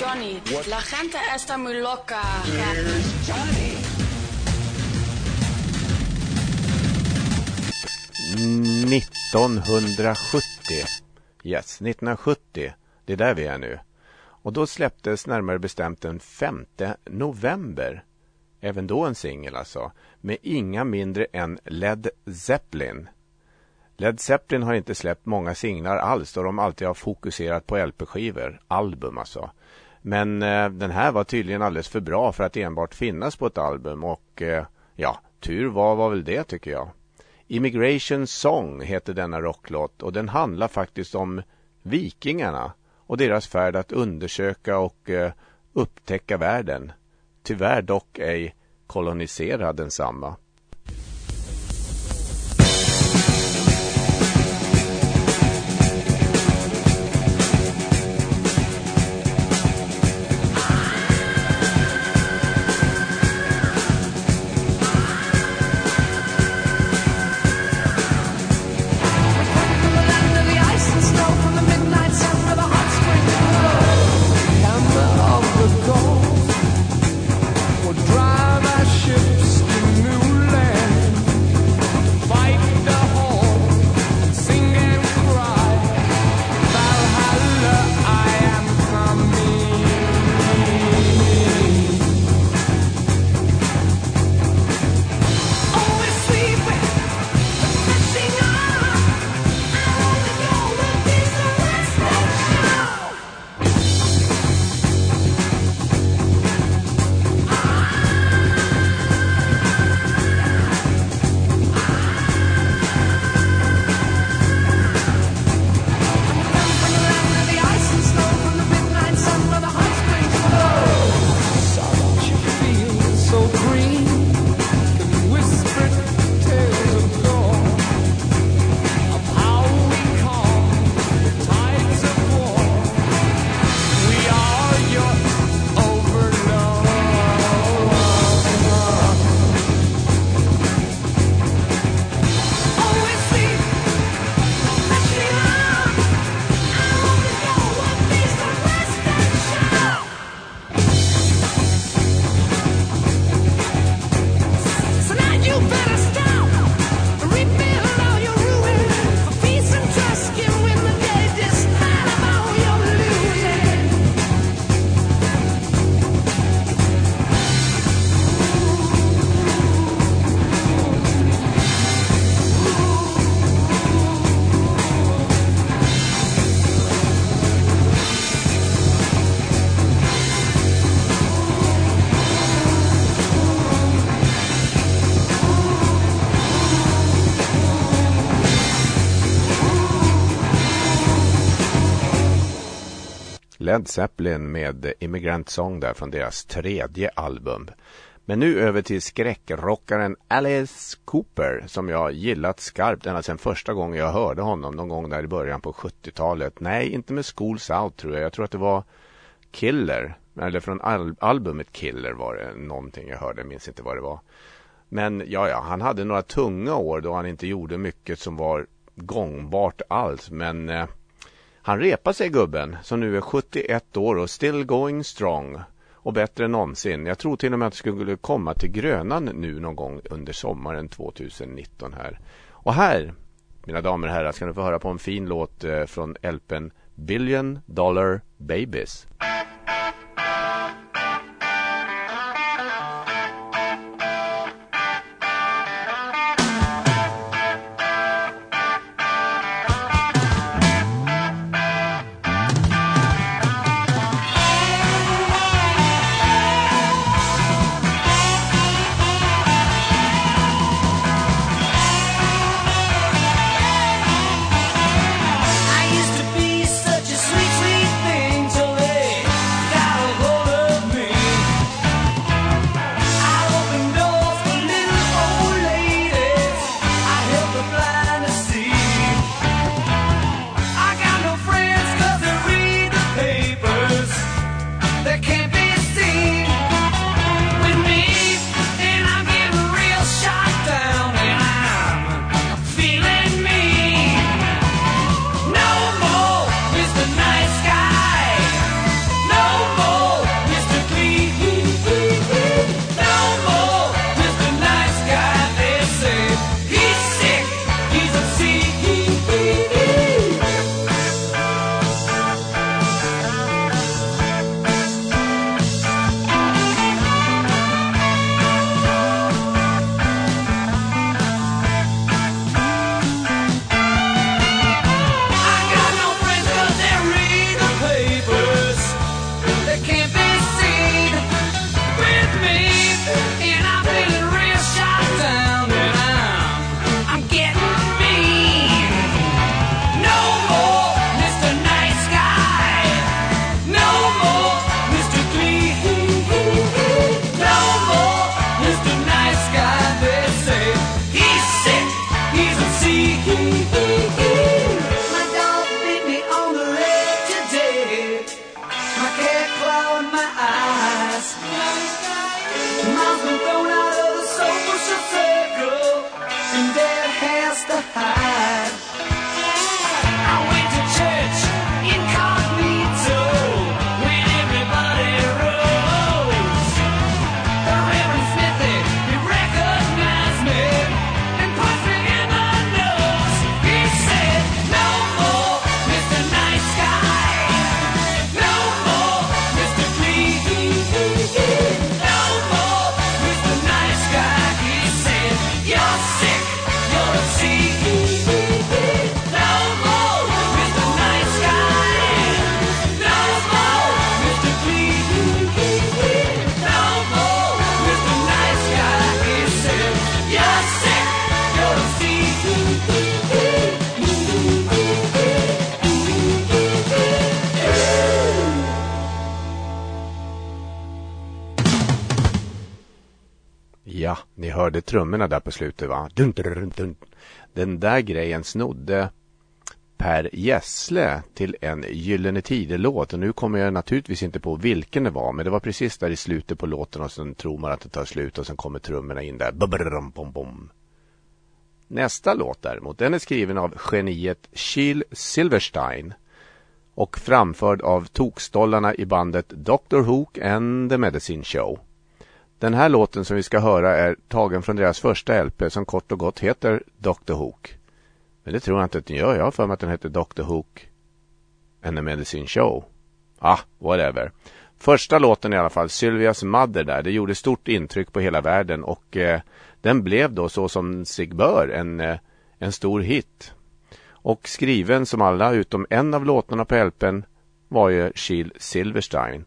Johnny, la gente está muy loca. Mm, 1970. Yes, 1970. Det är där vi är nu. Och då släpptes närmare bestämt den 5 november. Även då en singel alltså. Med inga mindre än Led Zeppelin. Led Zeppelin har inte släppt många singlar alls då de alltid har fokuserat på LP-skivor, album alltså. Men eh, den här var tydligen alldeles för bra för att enbart finnas på ett album och eh, ja, tur var var väl det tycker jag. Immigration Song heter denna rocklåt och den handlar faktiskt om vikingarna och deras färd att undersöka och eh, upptäcka världen. Tyvärr dock ej kolonisera densamma. Led Zeppelin med Immigrant Song där från deras tredje album. Men nu över till skräckrockaren Alice Cooper som jag gillat skarpt ända sedan första gången jag hörde honom någon gång där i början på 70-talet. Nej, inte med Schools Out tror jag. Jag tror att det var Killer, eller från al albumet Killer var det någonting jag hörde, jag minns inte vad det var. Men ja, ja, han hade några tunga år då han inte gjorde mycket som var gångbart alls. Men eh, han repar sig gubben som nu är 71 år och still going strong. Och bättre än någonsin. Jag tror till och med att det skulle komma till Grönan nu någon gång under sommaren 2019 här. Och här, mina damer och herrar, ska ni få höra på en fin låt eh, från LPn Billion Dollar Babies. Trummorna där på slutet va? Dun, dun, dun. Den där grejen snodde Per Gessle till en Gyllene Tider-låt och nu kommer jag naturligtvis inte på vilken det var men det var precis där i slutet på låten och sen tror man att det tar slut och sen kommer trummorna in där. Babrum, bum, bum. Nästa låt däremot, den är skriven av geniet Chill Silverstein och framförd av tokstollarna i bandet Dr. Hook and the Medicine Show. Den här låten som vi ska höra är tagen från deras första LP som kort och gott heter Dr. Hook. Men det tror jag inte att den gör. Jag har för mig att den heter Dr. Hook and the Medicine Show. Ah, whatever. Första låten i alla fall, Sylvias Mother där, det gjorde stort intryck på hela världen och eh, den blev då så som sig bör en, eh, en stor hit. Och skriven som alla utom en av låtarna på LPn var ju Shield Silverstein.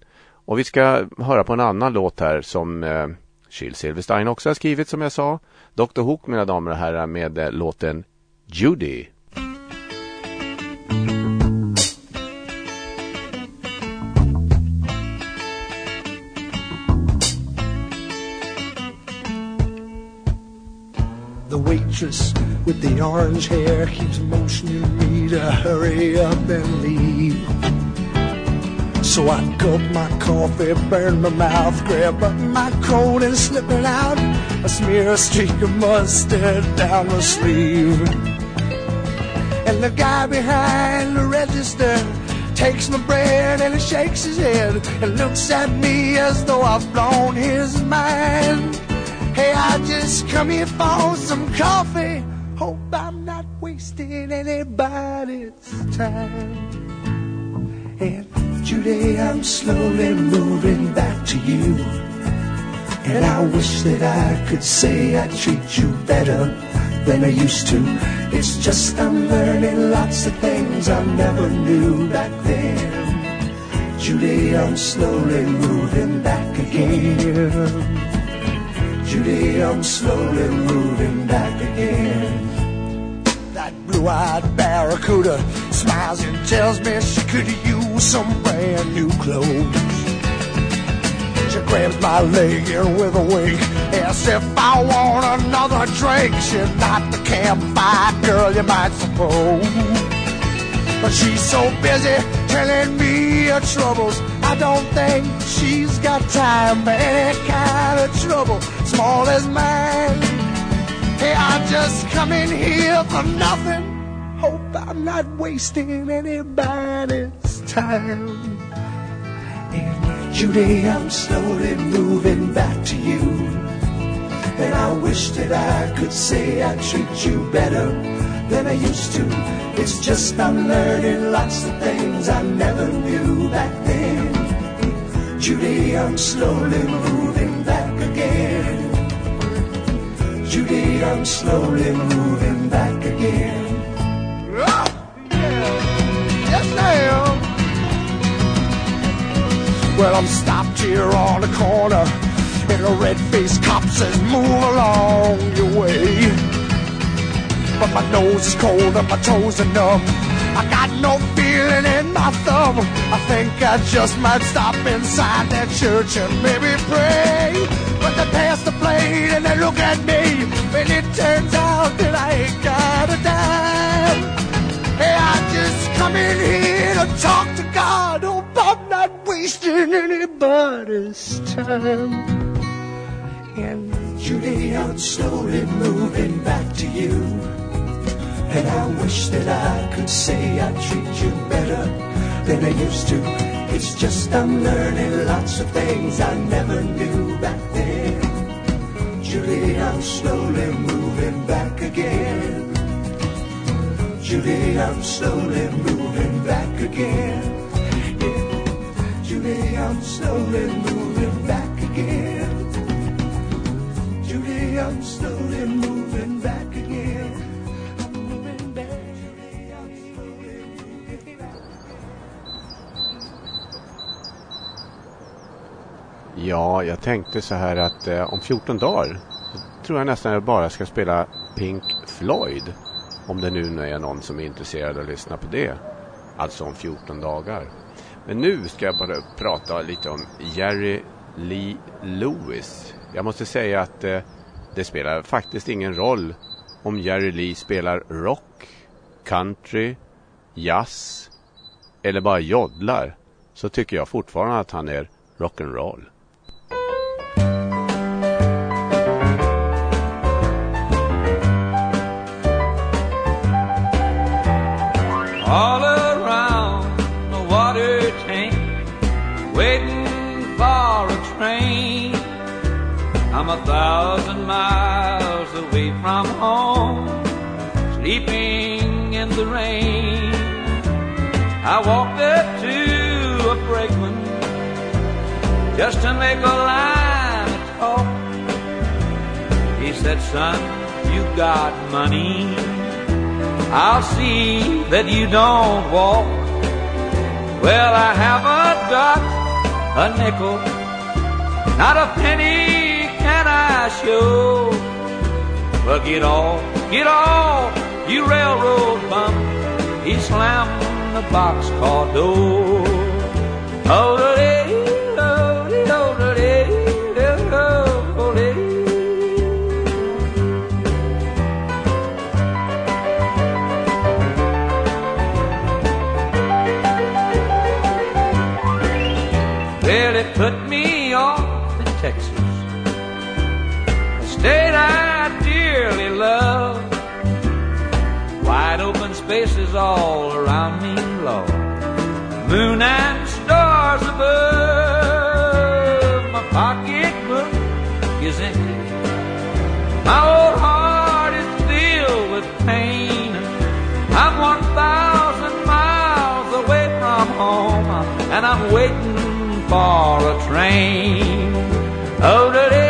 Och vi ska höra på en annan låt här som eh, Kyl Silverstein också har skrivit som jag sa. Dr Hook mina damer och herrar med eh, låten Judy. The waitress with the orange hair keeps motioning me to hurry up and leave. So I gulp my coffee, burn my mouth, grab up my coat and slip it out. I smear a streak of mustard down my sleeve. And the guy behind the register takes my bread and he shakes his head and looks at me as though I've blown his mind. Hey, I just come here for some coffee. Hope I'm not wasting anybody's time. And Judy, I'm slowly moving back to you. And I wish that I could say I treat you better than I used to. It's just I'm learning lots of things I never knew back then. Judy, I'm slowly moving back again. Judy, I'm slowly moving back again. Blue-eyed barracuda. Smiles and tells me she could use some brand new clothes. She grabs my leg and with a wink. As if I want another drink. She's not the campfire girl you might suppose. But she's so busy telling me her troubles. I don't think she's got time for any kind of trouble. Small as mine Hey, I just come in here for nothing Hope I'm not wasting anybody's time Judy, I'm slowly moving back to you. And I wish that I could say I treat you better than I used to. It's just I'm learning lots of things I never knew back then. Judy, I'm slowly moving back again. Judy, I'm slowly moving back again. Oh, yeah. Yes, ma'am. Well, I'm stopped here on the corner, and a red-faced cop says, "Move along your way." But my nose is cold and my toes are numb. I got no feeling in my thumb. I think I just might stop inside that church and maybe pray. But the plate and they look at me, and it turns out that I ain't got a dime. Hey, I just come in here to talk to God. Hope I'm not wasting anybody's time. And Judy, I'm slowly moving back to you. And I wish that I could say I treat you better than I used to. It's just I'm learning lots of things I never knew back then. Judy, I'm slowly moving back again. Judy, I'm slowly moving back again. Judy, I'm slowly moving back again. Judy, I'm slowly moving back Ja, jag tänkte så här att eh, om 14 dagar tror jag nästan jag bara ska spela Pink Floyd. Om det nu är någon som är intresserad av att lyssna på det. Alltså om 14 dagar. Men nu ska jag bara prata lite om Jerry Lee Lewis. Jag måste säga att eh, det spelar faktiskt ingen roll om Jerry Lee spelar rock, country, jazz eller bara joddlar. Så tycker jag fortfarande att han är rock'n'roll. All around the water tank, waiting for a train. I'm a thousand miles away from home, sleeping in the rain. I walked up to a brakeman just to make a line of talk. He said, son, you got money. I'll see that you don't walk. Well, I haven't got a nickel, not a penny can I show. Well, get off, get off, you railroad bum. He slammed the boxcar door. Oh, state I dearly love. Wide open spaces all around me, Lord. Moon and stars above. My pocketbook is empty. My old heart is filled with pain. I'm 1,000 miles away from home, and I'm waiting for a train. Oh, da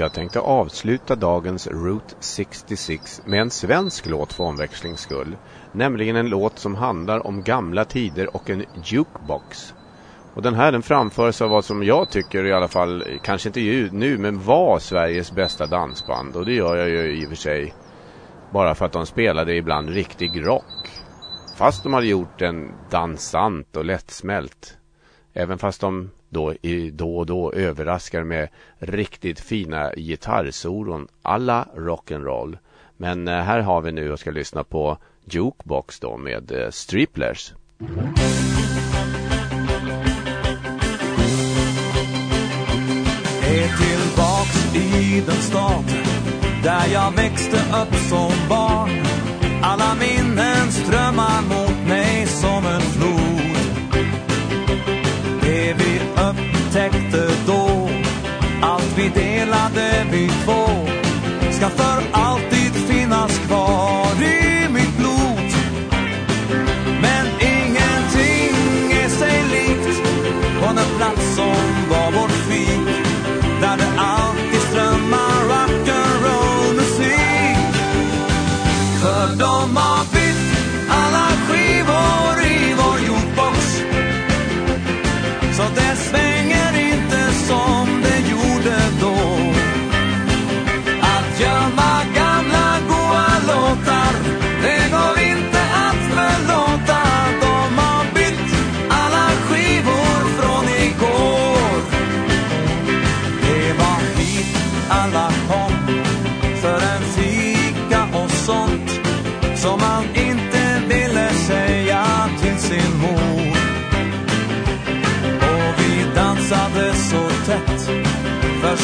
Jag tänkte avsluta dagens Route 66 med en svensk låt för omväxlings skull. Nämligen en låt som handlar om gamla tider och en jukebox. Och den här den framförs av vad som jag tycker i alla fall, kanske inte nu, men var Sveriges bästa dansband. Och det gör jag ju i och för sig bara för att de spelade ibland riktig rock. Fast de hade gjort den dansant och lättsmält. Även fast de då, då och då överraskar med riktigt fina gitarrsolon alla rock'n'roll. Men eh, här har vi nu och ska lyssna på Jukebox då med eh, Striplers. är tillbaks i den stad där jag växte upp som barn. Alla minnen strömmar mot mig som en flod. Vi delade vi två, ska för alltid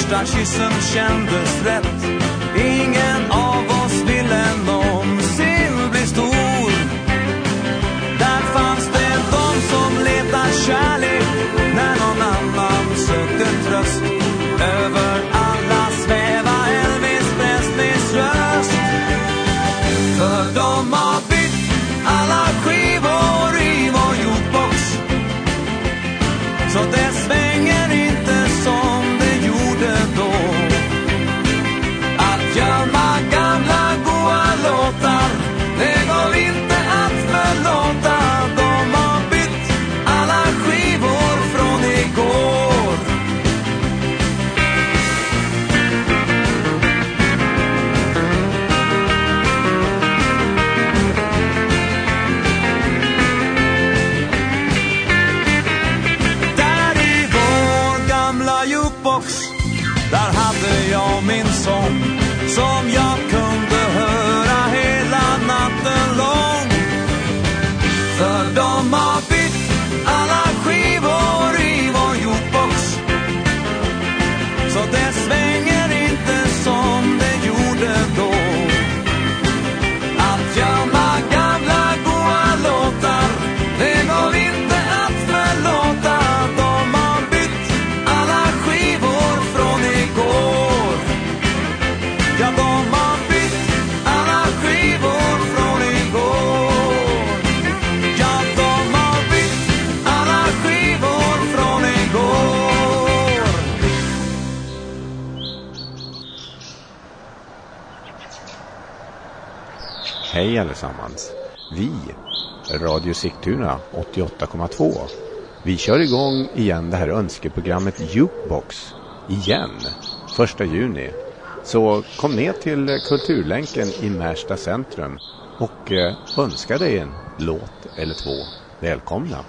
första kyssen kändes rätt. Ingen av oss ville någonsin bli stor. Där fanns det de som letar kärlek Allesammans! Vi, Radio Sigtuna 88,2. Vi kör igång igen det här önskeprogrammet Jukebox. Igen. Första juni. Så kom ner till Kulturlänken i Märsta centrum och eh, önska dig en låt eller två. Välkomna!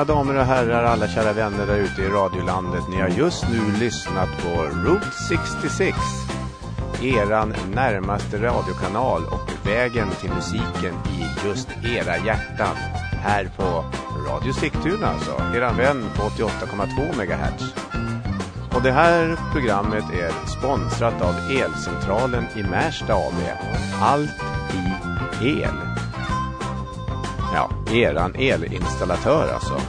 Mina damer och herrar, alla kära vänner där ute i radiolandet. Ni har just nu lyssnat på Route 66. Eran närmaste radiokanal och vägen till musiken i just era hjärtan. Här på Radio Sigtuna alltså, eran vän på 88,2 MHz. Och det här programmet är sponsrat av Elcentralen i Märsta AB. Allt i el. Ja, eran elinstallatör alltså.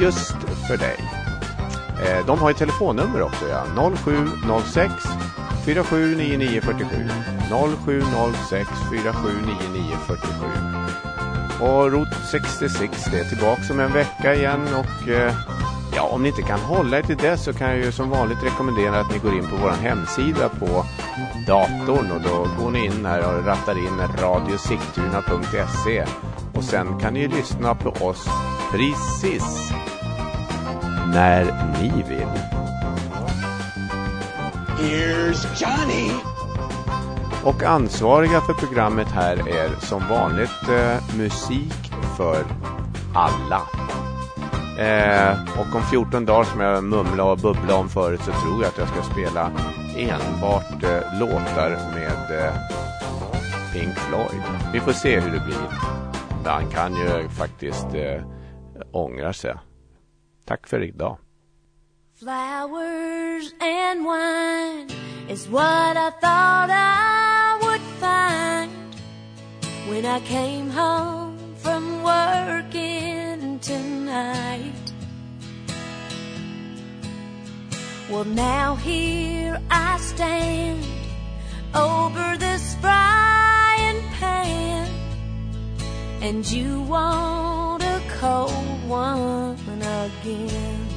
Just för dig. Eh, de har ju telefonnummer också ja. 0706 479947 0706 479947 Och Route 66 det är tillbaka om en vecka igen och eh, ja, om ni inte kan hålla er till det så kan jag ju som vanligt rekommendera att ni går in på vår hemsida på datorn och då går ni in här och rattar in radiosigtuna.se och sen kan ni lyssna på oss precis när ni vill. Here's Johnny. Och ansvariga för programmet här är som vanligt eh, musik för alla. Eh, och om 14 dagar som jag mumlade och bubblade om förut så tror jag att jag ska spela enbart eh, låtar med eh, Pink Floyd. Vi får se hur det blir. Han kan ju faktiskt eh, ångra sig. Tack för idag. Flowers and wine is what I thought I would find when I came home from working tonight. Well, now here I stand over this frying pan, and you want a cold one again.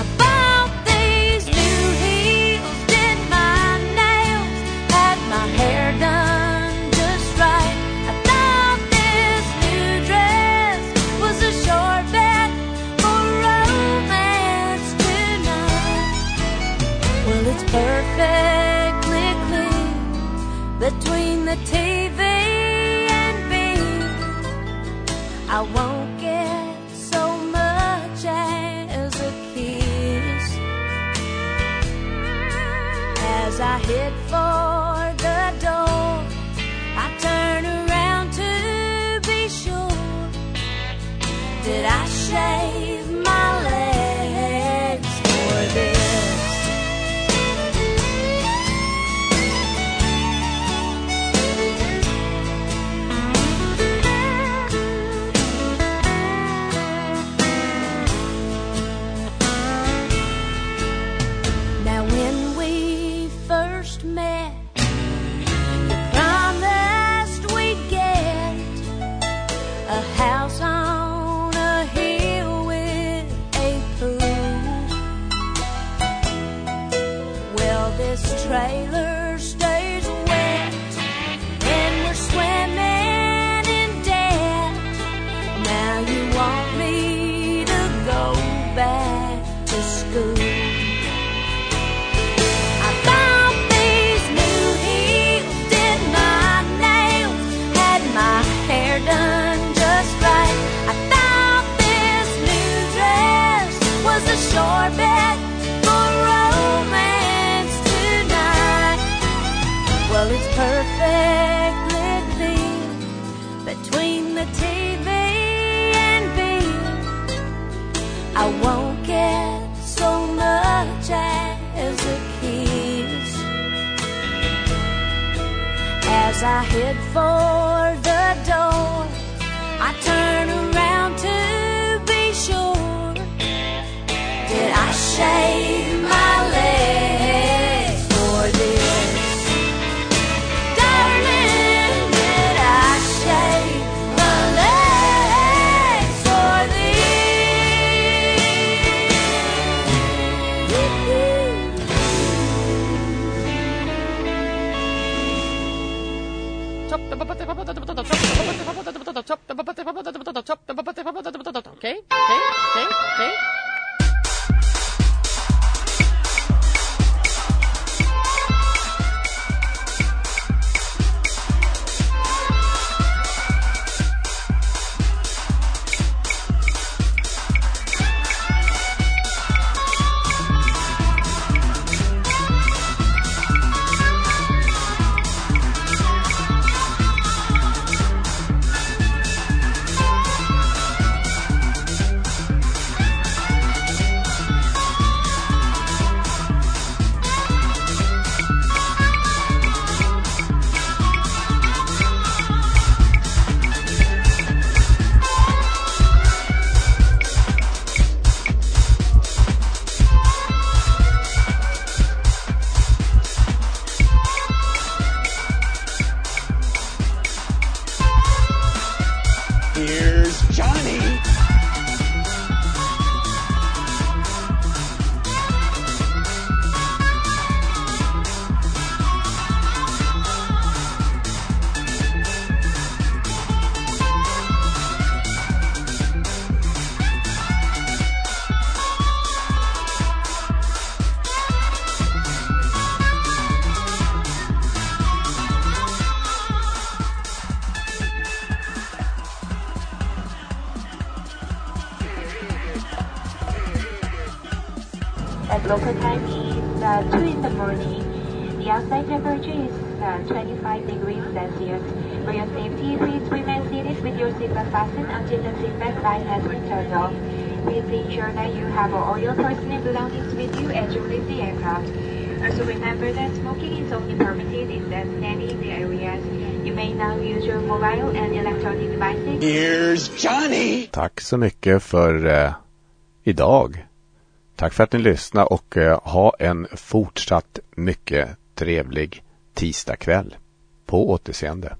I bought these new heels, did my nails, had my hair done just right. I thought this new dress was a short bet for romance tonight. Well, it's perfectly between the TV I won't get so much as a kiss. As I head for I head for ¿Ok? ¿Ok? ¿Ok? ¿Ok? Tack så mycket för eh, idag. Tack för att ni lyssnade och eh, ha en fortsatt mycket trevlig tisdagkväll. På återseende.